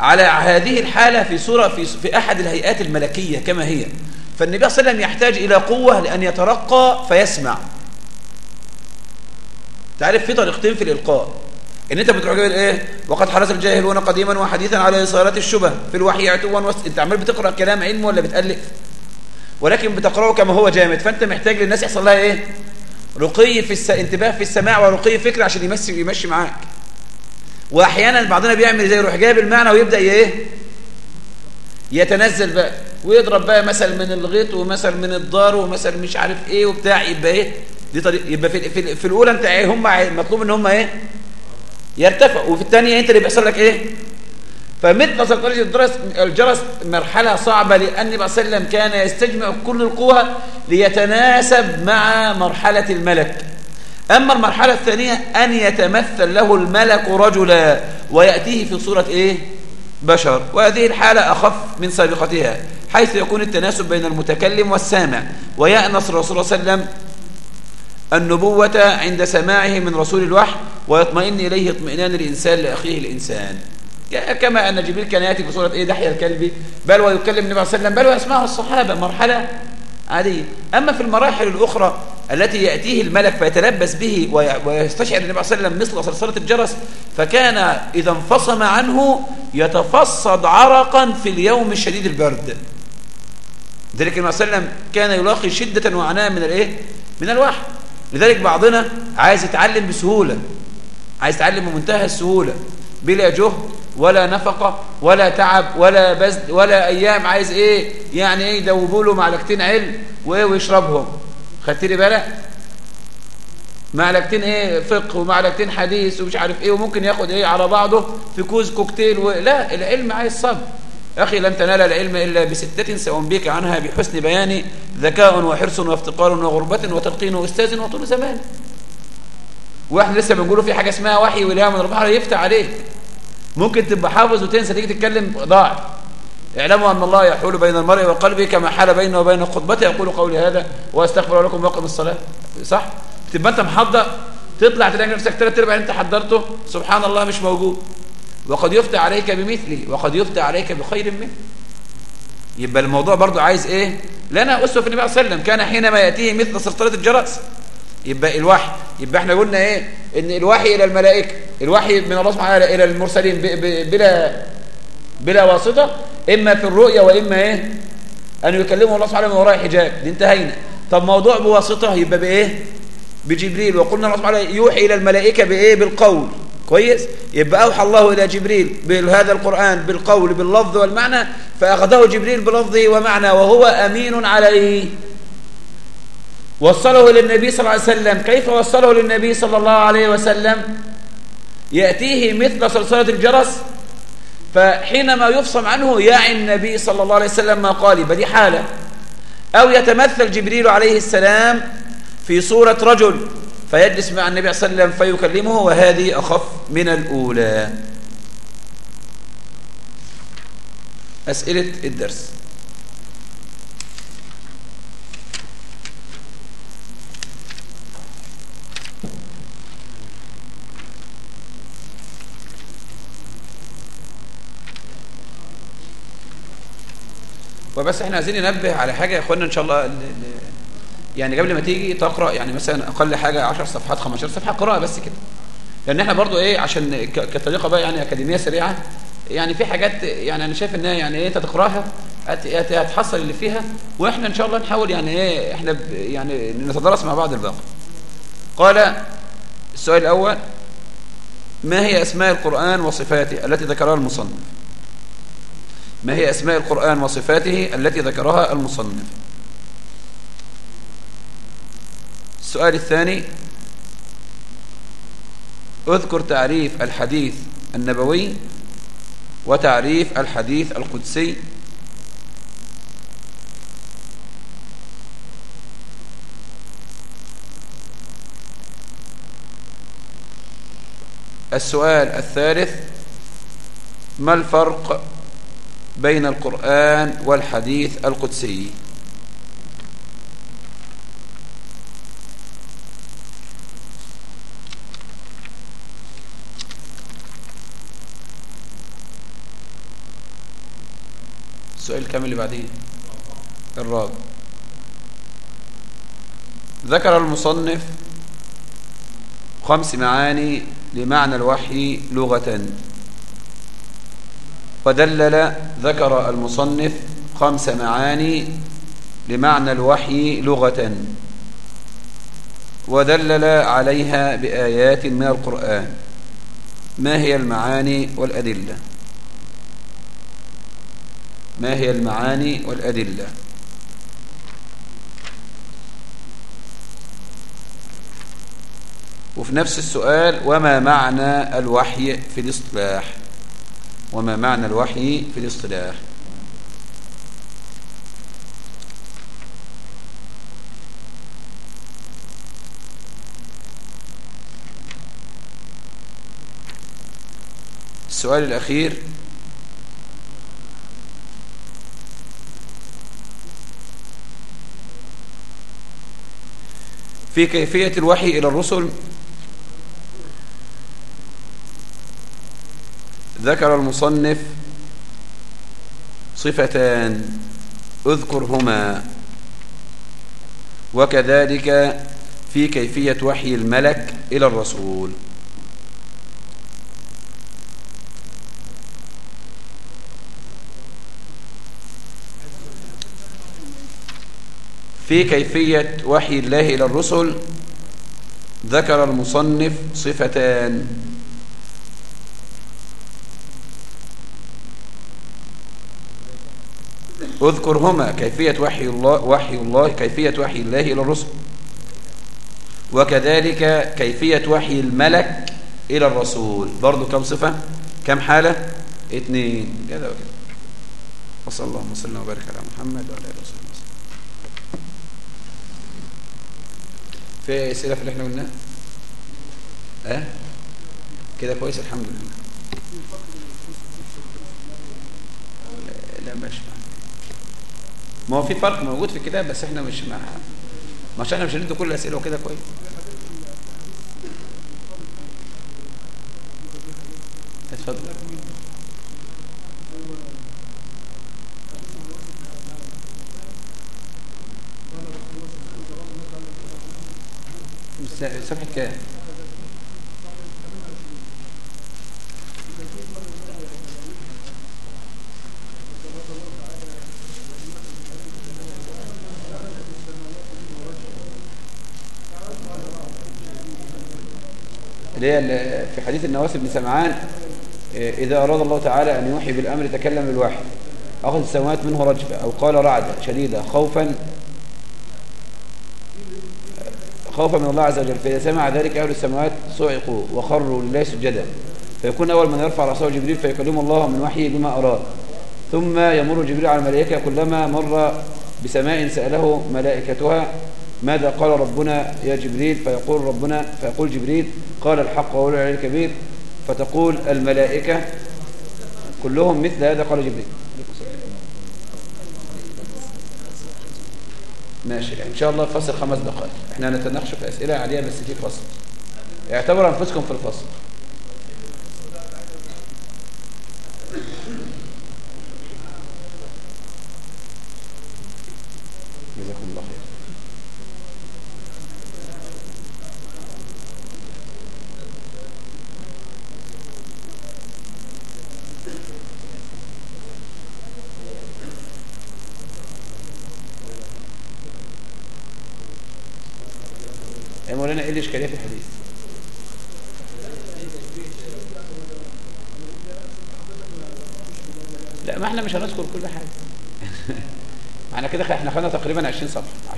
على هذه الحالة في صورة في, في أحد الهيئات الملكية كما هي. فالنبي صلى الله عليه وسلم يحتاج إلى قوة لأن يترقى فيسمع. تعرف في طريقتين في الإلقاء. إن أنت بتروح جايب إيه؟ وقد حرس الجاهلون قديما وحديثا على اصالات الشبه في الوحي عتوا وست... أنت عمال بتقرأ كلام علم ولا بتالف ولكن بتقرأه كما هو جامد. فأنت محتاج للناس يحصل لها إيه؟ رقي في الس... انتباه في السماع ورقي فكر عشان يمشي يمشي معاك. واحيانا بعضنا بيعمل زي يروح جايب المعنى ويبدأ إيه؟ يتنزل بقى. ويضرب بقى مثل من الغيط ومثل من الدار ومثل مش عارف إيه وبتاع. يبقى إيه؟ دي طريق يبقى في, في, في الأولى انت إيه؟ هم مطلوب ان هم إيه؟ يرتفع وفي الثانية انت اللي بيحصل لك إيه؟ فمثل سلطنة الجرس, الجرس مرحلة صعبة لأن النبي صلى الله عليه وسلم كان يستجمع كل القوى ليتناسب مع مرحلة الملك. أما المرحلة الثانية أن يتمثل له الملك رجلا ويأتيه في صورة إيه؟ بشر. وهذه الحالة أخف من سابقتها حيث يكون التناسب بين المتكلم والسامع. ويأنس الرسول صلى الله عليه وسلم النبوة عند سماعه من رسول الوحي ويطمئن إليه اطمئنان الإنسان لأخيه الإنسان. كما أن جبريل كان يأتي في صورة إيه؟ دحية الكلب. بل ويكلم النبي صلى الله عليه وسلم بل ويسمعه الصحابة. مرحلة عادية أما في المراحل الأخرى التي يأتيه الملك فيتلبس به ويستشعر النبي صلى الله عليه وسلم مثل صلصلة الجرس فكان إذا انفصم عنه يتفصد عرقا في اليوم الشديد البرد. ذلك النبي صلى الله عليه وسلم كان يلاقي شدة وعناء من الإيه؟ من الوحي. لذلك بعضنا عايز يتعلم بسهولة عايز يتعلم بمنتهى السهولة بلا جهد ولا نفقة ولا تعب ولا بذل ولا أيام عايز إيه؟ يعني إيه؟ يدوبوا له معلقتين علم وإيه؟ ويشربهم. خدت لي بالك؟ معلقتين إيه؟ فقه ومعلقتين حديث ومش عارف إيه وممكن ياخد إيه؟ على بعضه في كوز كوكتيل و... لا العلم عايز صبر. أخي لن تنال العلم إلا بستة سأنبيك عنها بحسن بيان ذكاء وحرص وافتقار وغربة وتلقين وأستاذ وطول زمان. وإحنا لسه بنقوله في حاجة اسمها وحي والهام من ربنا يفتح عليك. ممكن تبقى حافظ وتنسى تيجي تتكلم ضاع. اعلموا أن الله يحول بين المرء وقلبه كما حال بينه وبين خطبته يقول قولي هذا وأستغفر لكم وأقم الصلاة. صح؟ تبقى أنت محضر. تطلع تلاقي نفسك ثلاث أرباع أنت حضرته. سبحان الله مش موجود. وقد يفتى عليك بمثله. وقد يفتى عليك بخير منه. يبقى الموضوع برضو عايز إيه؟ لنا أسوة في النبي صلى الله عليه وسلم كان حينما يأتيه مثل سلطلة الجرس. يبقى الوحي. يبقى إحنا قلنا إيه؟ إن الوحي إلى الملائكة. الوحي من الله سبحانه وتعالى إلى المرسلين بلا بلا واسطة إما في الرؤيا وإما إيه؟ أن يكلمه الله سبحانه من وراء حجاب. دي انتهينا. طب موضوع بواسطة يبقى بإيه؟ بجبريل. وقلنا الله سبحانه يوحي إلى الملائكة بإيه؟ بالقول. كويس؟ يبقى أوحى الله إلى جبريل بهذا القرآن بالقول باللفظ والمعنى فأخذه جبريل بلفظه ومعنى وهو أمين عليه. وصله للنبي صلى الله عليه وسلم. كيف وصله للنبي صلى الله عليه وسلم؟ يأتيه مثل صلصلة الجرس فحينما يفصم عنه يعي النبي صلى الله عليه وسلم ما قال بدي حالة. أو يتمثل جبريل عليه السلام في صورة رجل فيجلس مع النبي صلى الله عليه وسلم فيكلمه وهذه أخف من الأولى. أسئلة الدرس. وبس إحنا عايزين ننبه على حاجة يا اخوانا ان شاء الله ال- ال- يعني قبل ما تيجي تقرأ يعني مثلا أقل حاجة 10 صفحات 15 صفحة قراءة بس كده. لأن إحنا برضو إيه عشان كطريقة بقى يعني أكاديمية سريعة يعني في حاجات يعني أنا شايف إنها يعني إيه أنت تقرأها هت- هت- هتحصل اللي فيها وإحنا إن شاء الله نحاول يعني إيه إحنا يعني نتدرس مع بعض الباقي. قال السؤال الأول ما هي أسماء القرآن وصفاته التي ذكرها المصنف؟ ما هي أسماء القرآن وصفاته التي ذكرها المصنف. السؤال الثاني أذكر تعريف الحديث النبوي وتعريف الحديث القدسي. السؤال الثالث ما الفرق بين القرآن والحديث القدسي. السؤال كم اللي بعديه. الرابع ذكر المصنف خمس معاني لمعنى الوحي لغة. ودلل ذكر المصنف خمس معاني لمعنى الوحي لغة ودلل عليها بآيات من القرآن. ما هي المعاني والأدلة؟ ما هي المعاني والأدلة؟ وفي نفس السؤال وما معنى الوحي في الاصطلاح؟ وما معنى الوحي في الاصطلاح. السؤال الأخير. في كيفية الوحي إلى الرسل؟ ذكر المصنف صفتان اذكرهما. وكذلك في كيفية وحي الملك إلى الرسول. في كيفية وحي الله إلى الرسل ذكر المصنف صفتان. اذكرهما كيفية وحي الله وحي الله كيفية وحي الله إلى الرسل. وكذلك كيفية وحي الملك إلى الرسول. برضو كم صفة؟ كم حالة؟ اثنين كذا وكذا. وصلى الله وسلم وبارك على محمد وعلى آله وصحبه وسلم. في أسئلة في اللي إحنا قلناه آه كده كويس الحمد لله. لا, معنى. ما هو في فرق موجود في الكتاب بس إحنا مش مع مش إحنا مش هندي كل الأسئلة وكده كويس اتفضل صفحة كام؟ اللي هي في حديث النواس بن سمعان آه، إذا أراد الله تعالى أن يوحي بالأمر تكلم بالوحي. أخذ السماوات منه رجفة أو قال رعدة شديدة خوفا خوفا من الله عز وجل. فإذا سمع ذلك أهل السماوات صعقوا وخروا لله سجدا. فيكون أول من يرفع رأسه جبريل فيكلم الله من وحيه بما أراد. ثم يمر جبريل على الملائكة كلما مر بسماء سأله ملائكتها ماذا قال ربنا يا جبريل؟ فيقول ربنا فيقول جبريل قال الحق وهو العلي الكبير فتقول الملائكة كلهم مثل هذا قال جبريل. ماشي إن شاء الله فصل خمس دقائق. إحنا هنتناقش في أسئلة عاديه بس في فصل. اعتبروا أنفسكم في الفصل.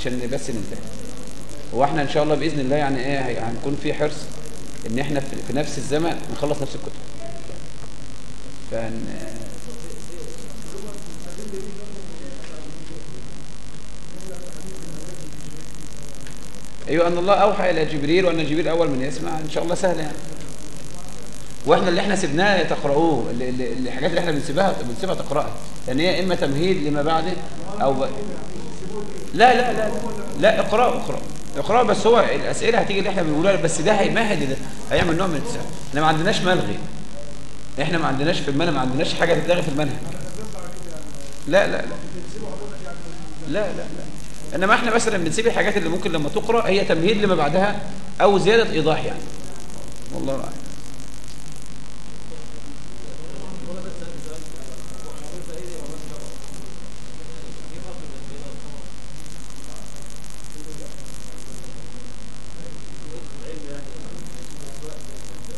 عشان بس ننتهي. هو إحنا إن شاء الله بإذن الله يعني إيه هنكون في حرص إن إحنا في نفس الزمن نخلص نفس الكتب. فان أيوه أن الله أوحى إلى جبريل وأن جبريل أول من يسمع. إن شاء الله سهله يعني. وإحنا اللي إحنا سبناه تقرأوه الحاجات اللي إحنا بنسيبها بنسيبها تقرأها. لأن هي إما تمهيد لما بعده أو. لا لا لا لا اقرأ اقرأ اقرأ بس هو الأسئلة هتيجي اللي إحنا بنقولها بس ده هيمهد ده هيعمل نوع من التساهل إحنا ما عندناش ملغي. إحنا ما عندناش في المنهج ما عندناش حاجة تتلغي في المنهج. لا لا لا. لا لا لا. إنما إحنا مثلا بنسيب الحاجات اللي ممكن لما تقرأ هي تمهيد لما بعدها أو زيادة إيضاح يعني. والله اعلم